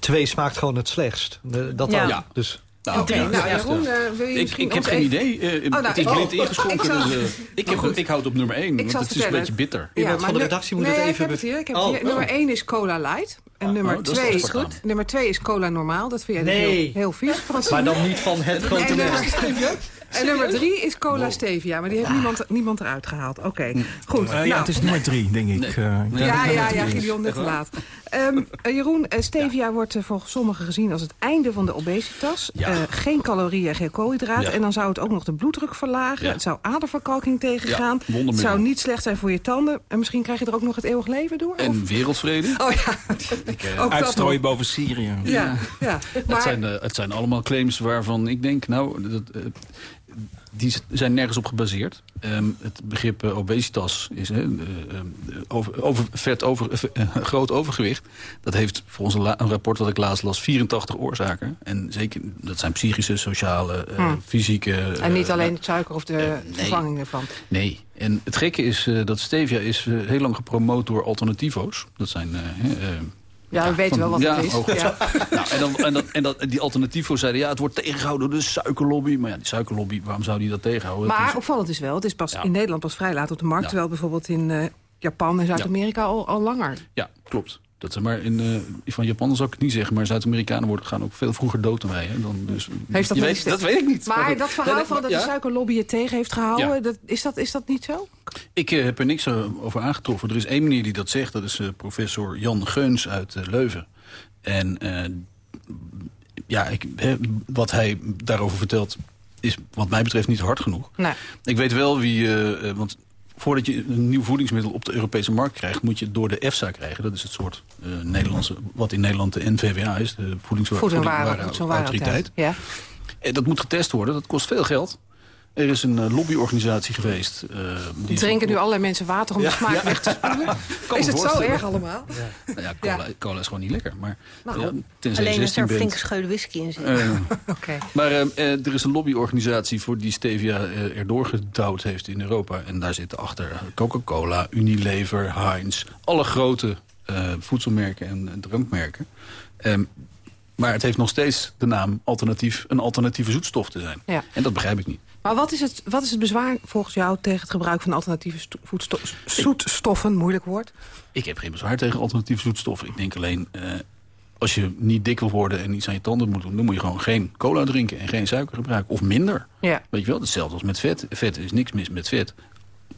Speaker 2: Twee smaakt gewoon het slechtst. Dat.
Speaker 36: Ja.
Speaker 2: Dus,
Speaker 13: Nou,
Speaker 3: Oké,
Speaker 13: ja,
Speaker 3: nou
Speaker 13: ja,
Speaker 3: Jeroen,
Speaker 13: ja.
Speaker 3: eh, wil je
Speaker 13: Ik, ik heb geen
Speaker 3: even-
Speaker 13: idee. Eh,
Speaker 3: Oh, nou,
Speaker 13: het is
Speaker 3: ik-
Speaker 13: blind
Speaker 3: oh,
Speaker 13: ingeschonken.
Speaker 3: ik zal-
Speaker 13: dus, eh, ik, heb,
Speaker 3: goed.
Speaker 13: ik houd op nummer 1.
Speaker 3: Ik zal
Speaker 13: Want het is een beetje bitter.
Speaker 2: Van de redactie moet
Speaker 3: nee,
Speaker 2: het
Speaker 3: ik
Speaker 2: even
Speaker 3: heb het hier. Ik heb het
Speaker 2: Oh,
Speaker 3: hier.
Speaker 2: oh.
Speaker 3: Nummer 1 is cola light. En nummer
Speaker 13: oh, dat is
Speaker 3: 2
Speaker 13: toch
Speaker 3: is goed. Nummer 2 is cola normaal. Dat vind jij dus
Speaker 2: Nee.
Speaker 3: heel, heel vies. Francine.
Speaker 2: maar dan niet van het grote
Speaker 3: nummer, en nummer 3 is cola stevia. Maar die heeft niemand, niemand eruit gehaald. Oké, goed.
Speaker 14: Eh, ja,
Speaker 3: nou.
Speaker 14: het is nummer drie, denk ik.
Speaker 3: Ja, ja, ja. Gideon, net te laat. Ehm, eh, Jeroen, eh, stevia wordt eh, volgens sommigen gezien als het einde van de obesitas.
Speaker 13: Ja.
Speaker 3: Eh, geen calorieën, geen koolhydraten.
Speaker 13: Ja.
Speaker 3: En dan zou het ook nog de bloeddruk verlagen.
Speaker 13: Ja.
Speaker 3: Het zou aderverkalking tegengaan.
Speaker 13: Ja,
Speaker 3: het zou niet slecht zijn voor je tanden. En misschien krijg je er ook nog het eeuwig leven door. Of-
Speaker 13: En wereldvrede.
Speaker 3: Oh ja,
Speaker 13: Ik,
Speaker 3: ook dat
Speaker 14: Uitstrooien boven Syrië.
Speaker 3: Ja, ja.
Speaker 13: het,
Speaker 3: Maar,
Speaker 13: zijn, eh, het zijn allemaal claims waarvan ik denk... nou, dat, die zijn nergens op gebaseerd. Ehm, het begrip eh, obesitas is eh, eh, over, over, vet over, eh, groot overgewicht. Dat heeft volgens een, een rapport dat ik laatst las 84 oorzaken. En zeker, dat zijn psychische, sociale,
Speaker 3: Hmm.
Speaker 13: fysieke...
Speaker 3: en niet alleen het suiker of de
Speaker 13: nee.
Speaker 3: vervanging ervan.
Speaker 13: Nee, en het gekke is dat stevia is heel lang gepromoot door alternativo's. Dat zijn...
Speaker 3: Ja, we weten
Speaker 13: van-
Speaker 3: wel wat
Speaker 13: ja,
Speaker 3: het is.
Speaker 13: oh.
Speaker 3: Ja.
Speaker 13: Nou, en dan, en dan, en dat, die alternatievo's zeiden... ja, het wordt tegengehouden door de suikerlobby. Maar ja, die suikerlobby, waarom zou die dat tegenhouden?
Speaker 3: Maar
Speaker 13: is-
Speaker 3: opvallend is wel, het is pas in Nederland pas vrij laat op de markt. Terwijl bijvoorbeeld in eh, Japan en Zuid-Amerika al, al langer.
Speaker 13: Ja, klopt. Dat, is maar in, eh, van Japan zou ik het niet zeggen, maar Zuid-Amerikanen worden, gaan ook veel vroeger dood dan wij. Hè, dan, dus,
Speaker 3: Heeft dat,
Speaker 13: je weet, dat weet ik niet.
Speaker 3: Maar dat verhaal
Speaker 13: Nee,
Speaker 3: van dat
Speaker 13: ja?
Speaker 3: de suikerlobby het tegen heeft gehouden,
Speaker 13: Ja.
Speaker 3: dat, is, dat, is dat niet zo?
Speaker 13: Ik eh, heb er niks eh, over aangetroffen. Er is één meneer die dat zegt. Dat is professor Jan Geuns uit Leuven. En ja, ik, wat hij daarover vertelt is wat mij betreft niet hard genoeg.
Speaker 3: Nee.
Speaker 13: Ik weet wel wie... eh, want voordat je een nieuw voedingsmiddel op de Europese markt krijgt... moet je het door de EFSA krijgen. Dat is het soort eh, Nederlandse... wat in Nederland de NVWA is. De Voedingswa-
Speaker 3: Voedsel-. Ja.
Speaker 13: En dat moet getest worden. Dat kost veel geld. Er is een eh, lobbyorganisatie geweest. eh, die
Speaker 3: Drinken nu allerlei mensen water om de
Speaker 13: Ja,
Speaker 3: smaak
Speaker 13: ja.
Speaker 3: weg te spoelen? Is het zo erg allemaal?
Speaker 13: Nou ja, cola, cola is gewoon niet lekker. Maar,
Speaker 3: Nou,
Speaker 36: Alleen als
Speaker 13: 16
Speaker 36: er een
Speaker 13: bent.
Speaker 36: flinke scheut whisky in zit.
Speaker 13: Eh,
Speaker 3: Oké.
Speaker 13: maar er is een lobbyorganisatie voor die stevia eh, erdoor gedouwd heeft in Europa. En daar zitten achter Coca-Cola, Unilever, Heinz. Alle grote eh, voedselmerken en, en drankmerken. Ehm, maar het heeft nog steeds de naam alternatief, een alternatieve zoetstof te zijn.
Speaker 3: Ja.
Speaker 13: En dat begrijp ik niet.
Speaker 3: Maar wat is, het, wat is het bezwaar volgens jou tegen het gebruik van alternatieve zoetstoffen? Moeilijk woord.
Speaker 13: Ik heb geen bezwaar tegen alternatieve zoetstoffen. Ik denk alleen, eh, als je niet dik wil worden en iets aan je tanden moet doen... dan moet je gewoon geen cola drinken en geen suiker gebruiken. Of minder.
Speaker 3: Ja.
Speaker 13: Weet je wel, hetzelfde als met vet. Vet is niks mis met vet.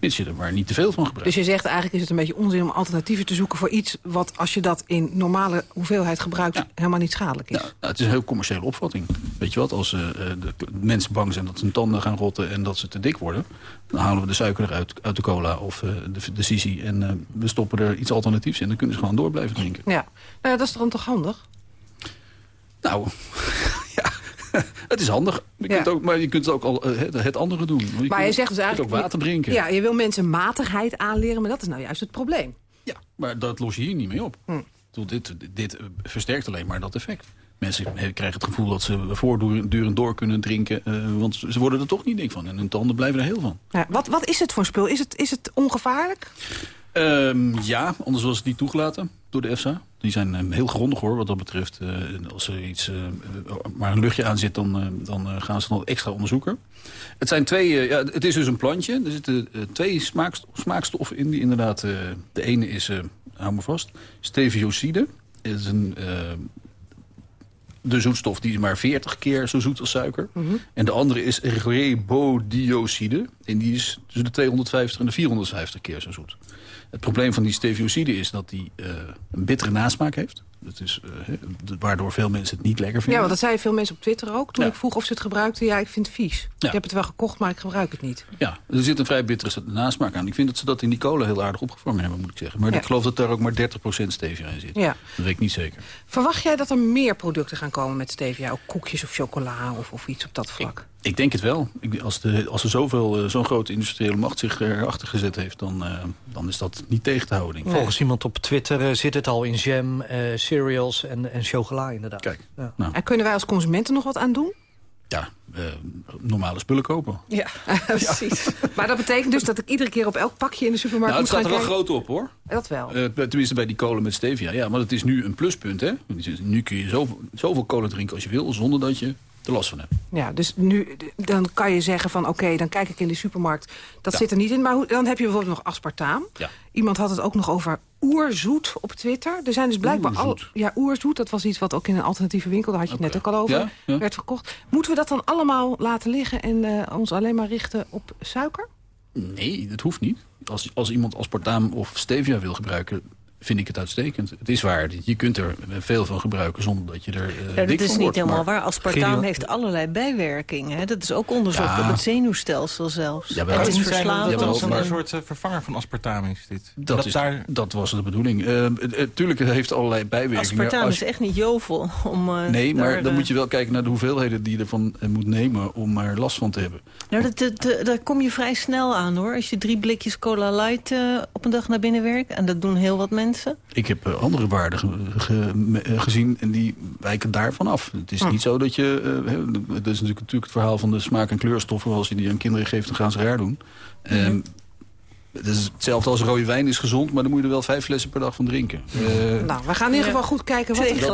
Speaker 13: Mits je er maar niet te veel van gebruikt.
Speaker 3: Dus je zegt eigenlijk is het een beetje onzin om alternatieven te zoeken voor iets... wat als je dat in normale hoeveelheid gebruikt helemaal niet schadelijk is.
Speaker 13: Nou, het is een heel commerciële opvatting. Weet je wat, als eh, eh, de mensen bang zijn dat hun tanden gaan rotten... en dat ze te dik worden... dan halen we de suiker eruit uit de cola of eh, de, de sisi... en we stoppen er iets alternatiefs in. Dan kunnen ze gewoon door blijven drinken.
Speaker 3: Ja, nou, ja, dat is dan toch handig?
Speaker 13: Nou, ja, het is handig. Je
Speaker 3: Ja.
Speaker 13: kunt ook, maar je kunt ook al eh, het, het andere doen. Je
Speaker 3: Maar je zegt dus eigenlijk...
Speaker 13: ook water drinken.
Speaker 3: Ja, je wil mensen matigheid aanleren, maar dat is nou juist het probleem.
Speaker 13: Maar dat los je hier niet mee op.
Speaker 3: Hm.
Speaker 13: Dit, dit versterkt alleen maar dat effect. Mensen krijgen het gevoel dat ze voortdurend door kunnen drinken. eh, want ze worden er toch niet dik van. En hun tanden blijven er heel van.
Speaker 3: Ja, wat, wat is het voor spul? Is het, is het ongevaarlijk?
Speaker 13: Ehm, ja, anders was het niet toegelaten door de EFSA. Die zijn eh, heel grondig hoor, wat dat betreft. Eh, als er iets, eh, maar een luchtje aan zit, dan, dan gaan ze nog extra onderzoeken. Het, zijn twee, ja, het is dus een plantje. Er zitten twee smaakst- smaakstoffen in. Die inderdaad, de ene is, hou me vast, stevioside. Het is een, de zoetstof die is maar 40 keer zo zoet als suiker. En de andere is rebodioside. En die is tussen de 250 en de 450 keer zo zoet. Het probleem van die stevioside is dat die eh, een bittere nasmaak heeft. Dat is, eh, waardoor veel mensen het niet lekker
Speaker 3: Ja,
Speaker 13: vinden.
Speaker 3: want dat zeiden veel mensen op Twitter ook. Toen
Speaker 13: Ja.
Speaker 3: ik vroeg of ze het gebruikten, ja, ik vind het vies.
Speaker 13: Ja.
Speaker 3: Ik heb het wel gekocht, maar ik gebruik het niet.
Speaker 13: Ja, er zit een vrij bittere nasmaak aan. Ik vind dat ze dat in die cola heel aardig opgevangen hebben, moet ik zeggen. Maar
Speaker 3: Ja.
Speaker 13: ik geloof dat daar ook maar 30% stevia in zit.
Speaker 3: Ja.
Speaker 13: Dat weet ik niet zeker.
Speaker 3: Verwacht jij dat er meer producten gaan komen met stevia? Ook koekjes of chocola of, of iets op dat vlak?
Speaker 13: Ik denk het wel. Ik, als, de, als er zoveel, eh, zo'n grote industriële macht zich erachter gezet heeft... dan, eh, dan is dat niet tegen te houden.
Speaker 2: Volgens iemand op Twitter zit het al in jam, eh, cereals en, en chocola inderdaad.
Speaker 13: Kijk,
Speaker 2: Ja.
Speaker 13: nou,
Speaker 3: En kunnen wij als consumenten nog wat aan doen?
Speaker 13: ja, eh, normale spullen kopen.
Speaker 3: Ja, precies. Maar dat betekent dus dat ik iedere keer op elk pakje in de supermarkt
Speaker 13: Nou, het
Speaker 3: moet
Speaker 13: staat
Speaker 3: gaan
Speaker 13: er wel
Speaker 3: kijken?
Speaker 13: groot op, hoor.
Speaker 3: Dat wel.
Speaker 13: Eh, tenminste bij die kolen met stevia. Ja, maar het is nu een pluspunt, hè. Nu kun je zoveel, zoveel kolen drinken als je wil... zonder dat je er last van hebt.
Speaker 3: Ja, dus nu dan kan je zeggen van oké, dan kijk ik in de supermarkt. Dat zit er niet in. Maar hoe, dan heb je bijvoorbeeld nog aspartaam.
Speaker 13: Ja.
Speaker 3: Iemand had het ook nog over oerzoet op Twitter. Er zijn dus blijkbaar al... Ja, oerzoet, dat was iets wat ook in een alternatieve winkel... daar had je het net ook al over,
Speaker 13: Ja, ja.
Speaker 3: werd verkocht. Moeten we dat dan allemaal laten liggen en eh, ons alleen maar richten op suiker?
Speaker 13: Nee, dat hoeft niet. Als, als iemand aspartaam of stevia wil gebruiken... vind ik het uitstekend. Het is waar, je kunt er veel van gebruiken... zonder dat je er eh,
Speaker 36: Ja,
Speaker 13: dik
Speaker 36: dat is
Speaker 13: van
Speaker 36: niet
Speaker 13: wordt.
Speaker 36: helemaal
Speaker 13: maar-
Speaker 36: waar. Aspartaam heeft allerlei bijwerkingen. Hè? Dat is ook onderzocht
Speaker 13: Ja.
Speaker 36: op het zenuwstelsel zelfs.
Speaker 13: Jawel.
Speaker 36: het is verslavend.
Speaker 14: Dat een soort eh, vervanger van aspartaam is dit.
Speaker 13: Dat,
Speaker 14: Dat
Speaker 13: is,
Speaker 14: daar-
Speaker 13: dat was de bedoeling. Eh, tuurlijk, het heeft allerlei bijwerkingen.
Speaker 36: Aspartaam
Speaker 13: Als
Speaker 36: is echt niet jovel. Om, eh,
Speaker 13: Nee, maar
Speaker 36: daar,
Speaker 13: dan moet je wel kijken naar de hoeveelheden die je ervan moet nemen... om er last van te hebben.
Speaker 36: Nou, dat, dat, dat- daar kom je vrij snel aan, hoor. Als je drie blikjes cola light op een dag naar binnen werkt. En dat doen heel wat mensen.
Speaker 13: Ik heb eh, andere waarden ge- ge- me- eh, gezien en die wijken daarvan af. Het is
Speaker 36: Hm.
Speaker 13: niet zo dat je... eh, hè, dat is natuurlijk, natuurlijk het verhaal van de smaak- en kleurstoffen. Als je die aan kinderen geeft, dan gaan ze raar doen. Ehm, het is hetzelfde als rode wijn is gezond, maar dan moet je er wel vijf flessen per dag van drinken. Eh,
Speaker 3: Nou, we gaan in ieder geval goed kijken wat er,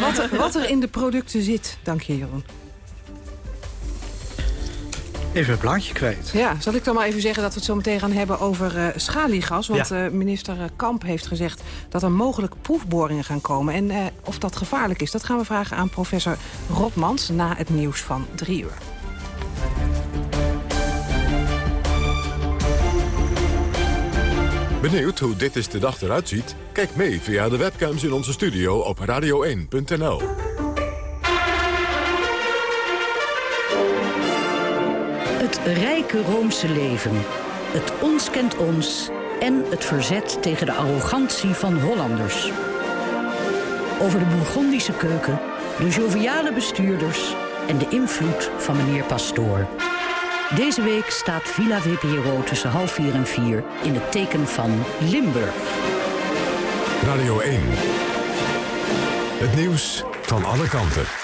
Speaker 3: wat, er, wat er in de producten zit. Dank je, Jeroen.
Speaker 2: Even het blaadje kwijt.
Speaker 3: Ja, zal ik dan maar even zeggen dat we het zo meteen gaan hebben over eh, schaliegas. Want
Speaker 2: Ja.
Speaker 3: eh, minister eh, Kamp heeft gezegd dat er mogelijk proefboringen gaan komen. En eh, of dat gevaarlijk is, dat gaan we vragen aan professor Rotmans... na het nieuws van drie uur.
Speaker 1: Benieuwd hoe dit is de dag eruit ziet? Kijk mee via de webcams in onze studio op radio1.nl.
Speaker 37: Het rijke Roomse leven. Het ons kent ons. En het verzet tegen de arrogantie van Hollanders. Over de Bourgondische keuken, de joviale bestuurders... en de invloed van meneer Pastoor. Deze week staat Villa VPRO tussen half vier en vier... in het teken van Limburg.
Speaker 1: Radio 1. Het nieuws van alle kanten.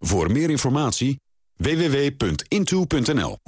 Speaker 25: Voor meer informatie www.into.nl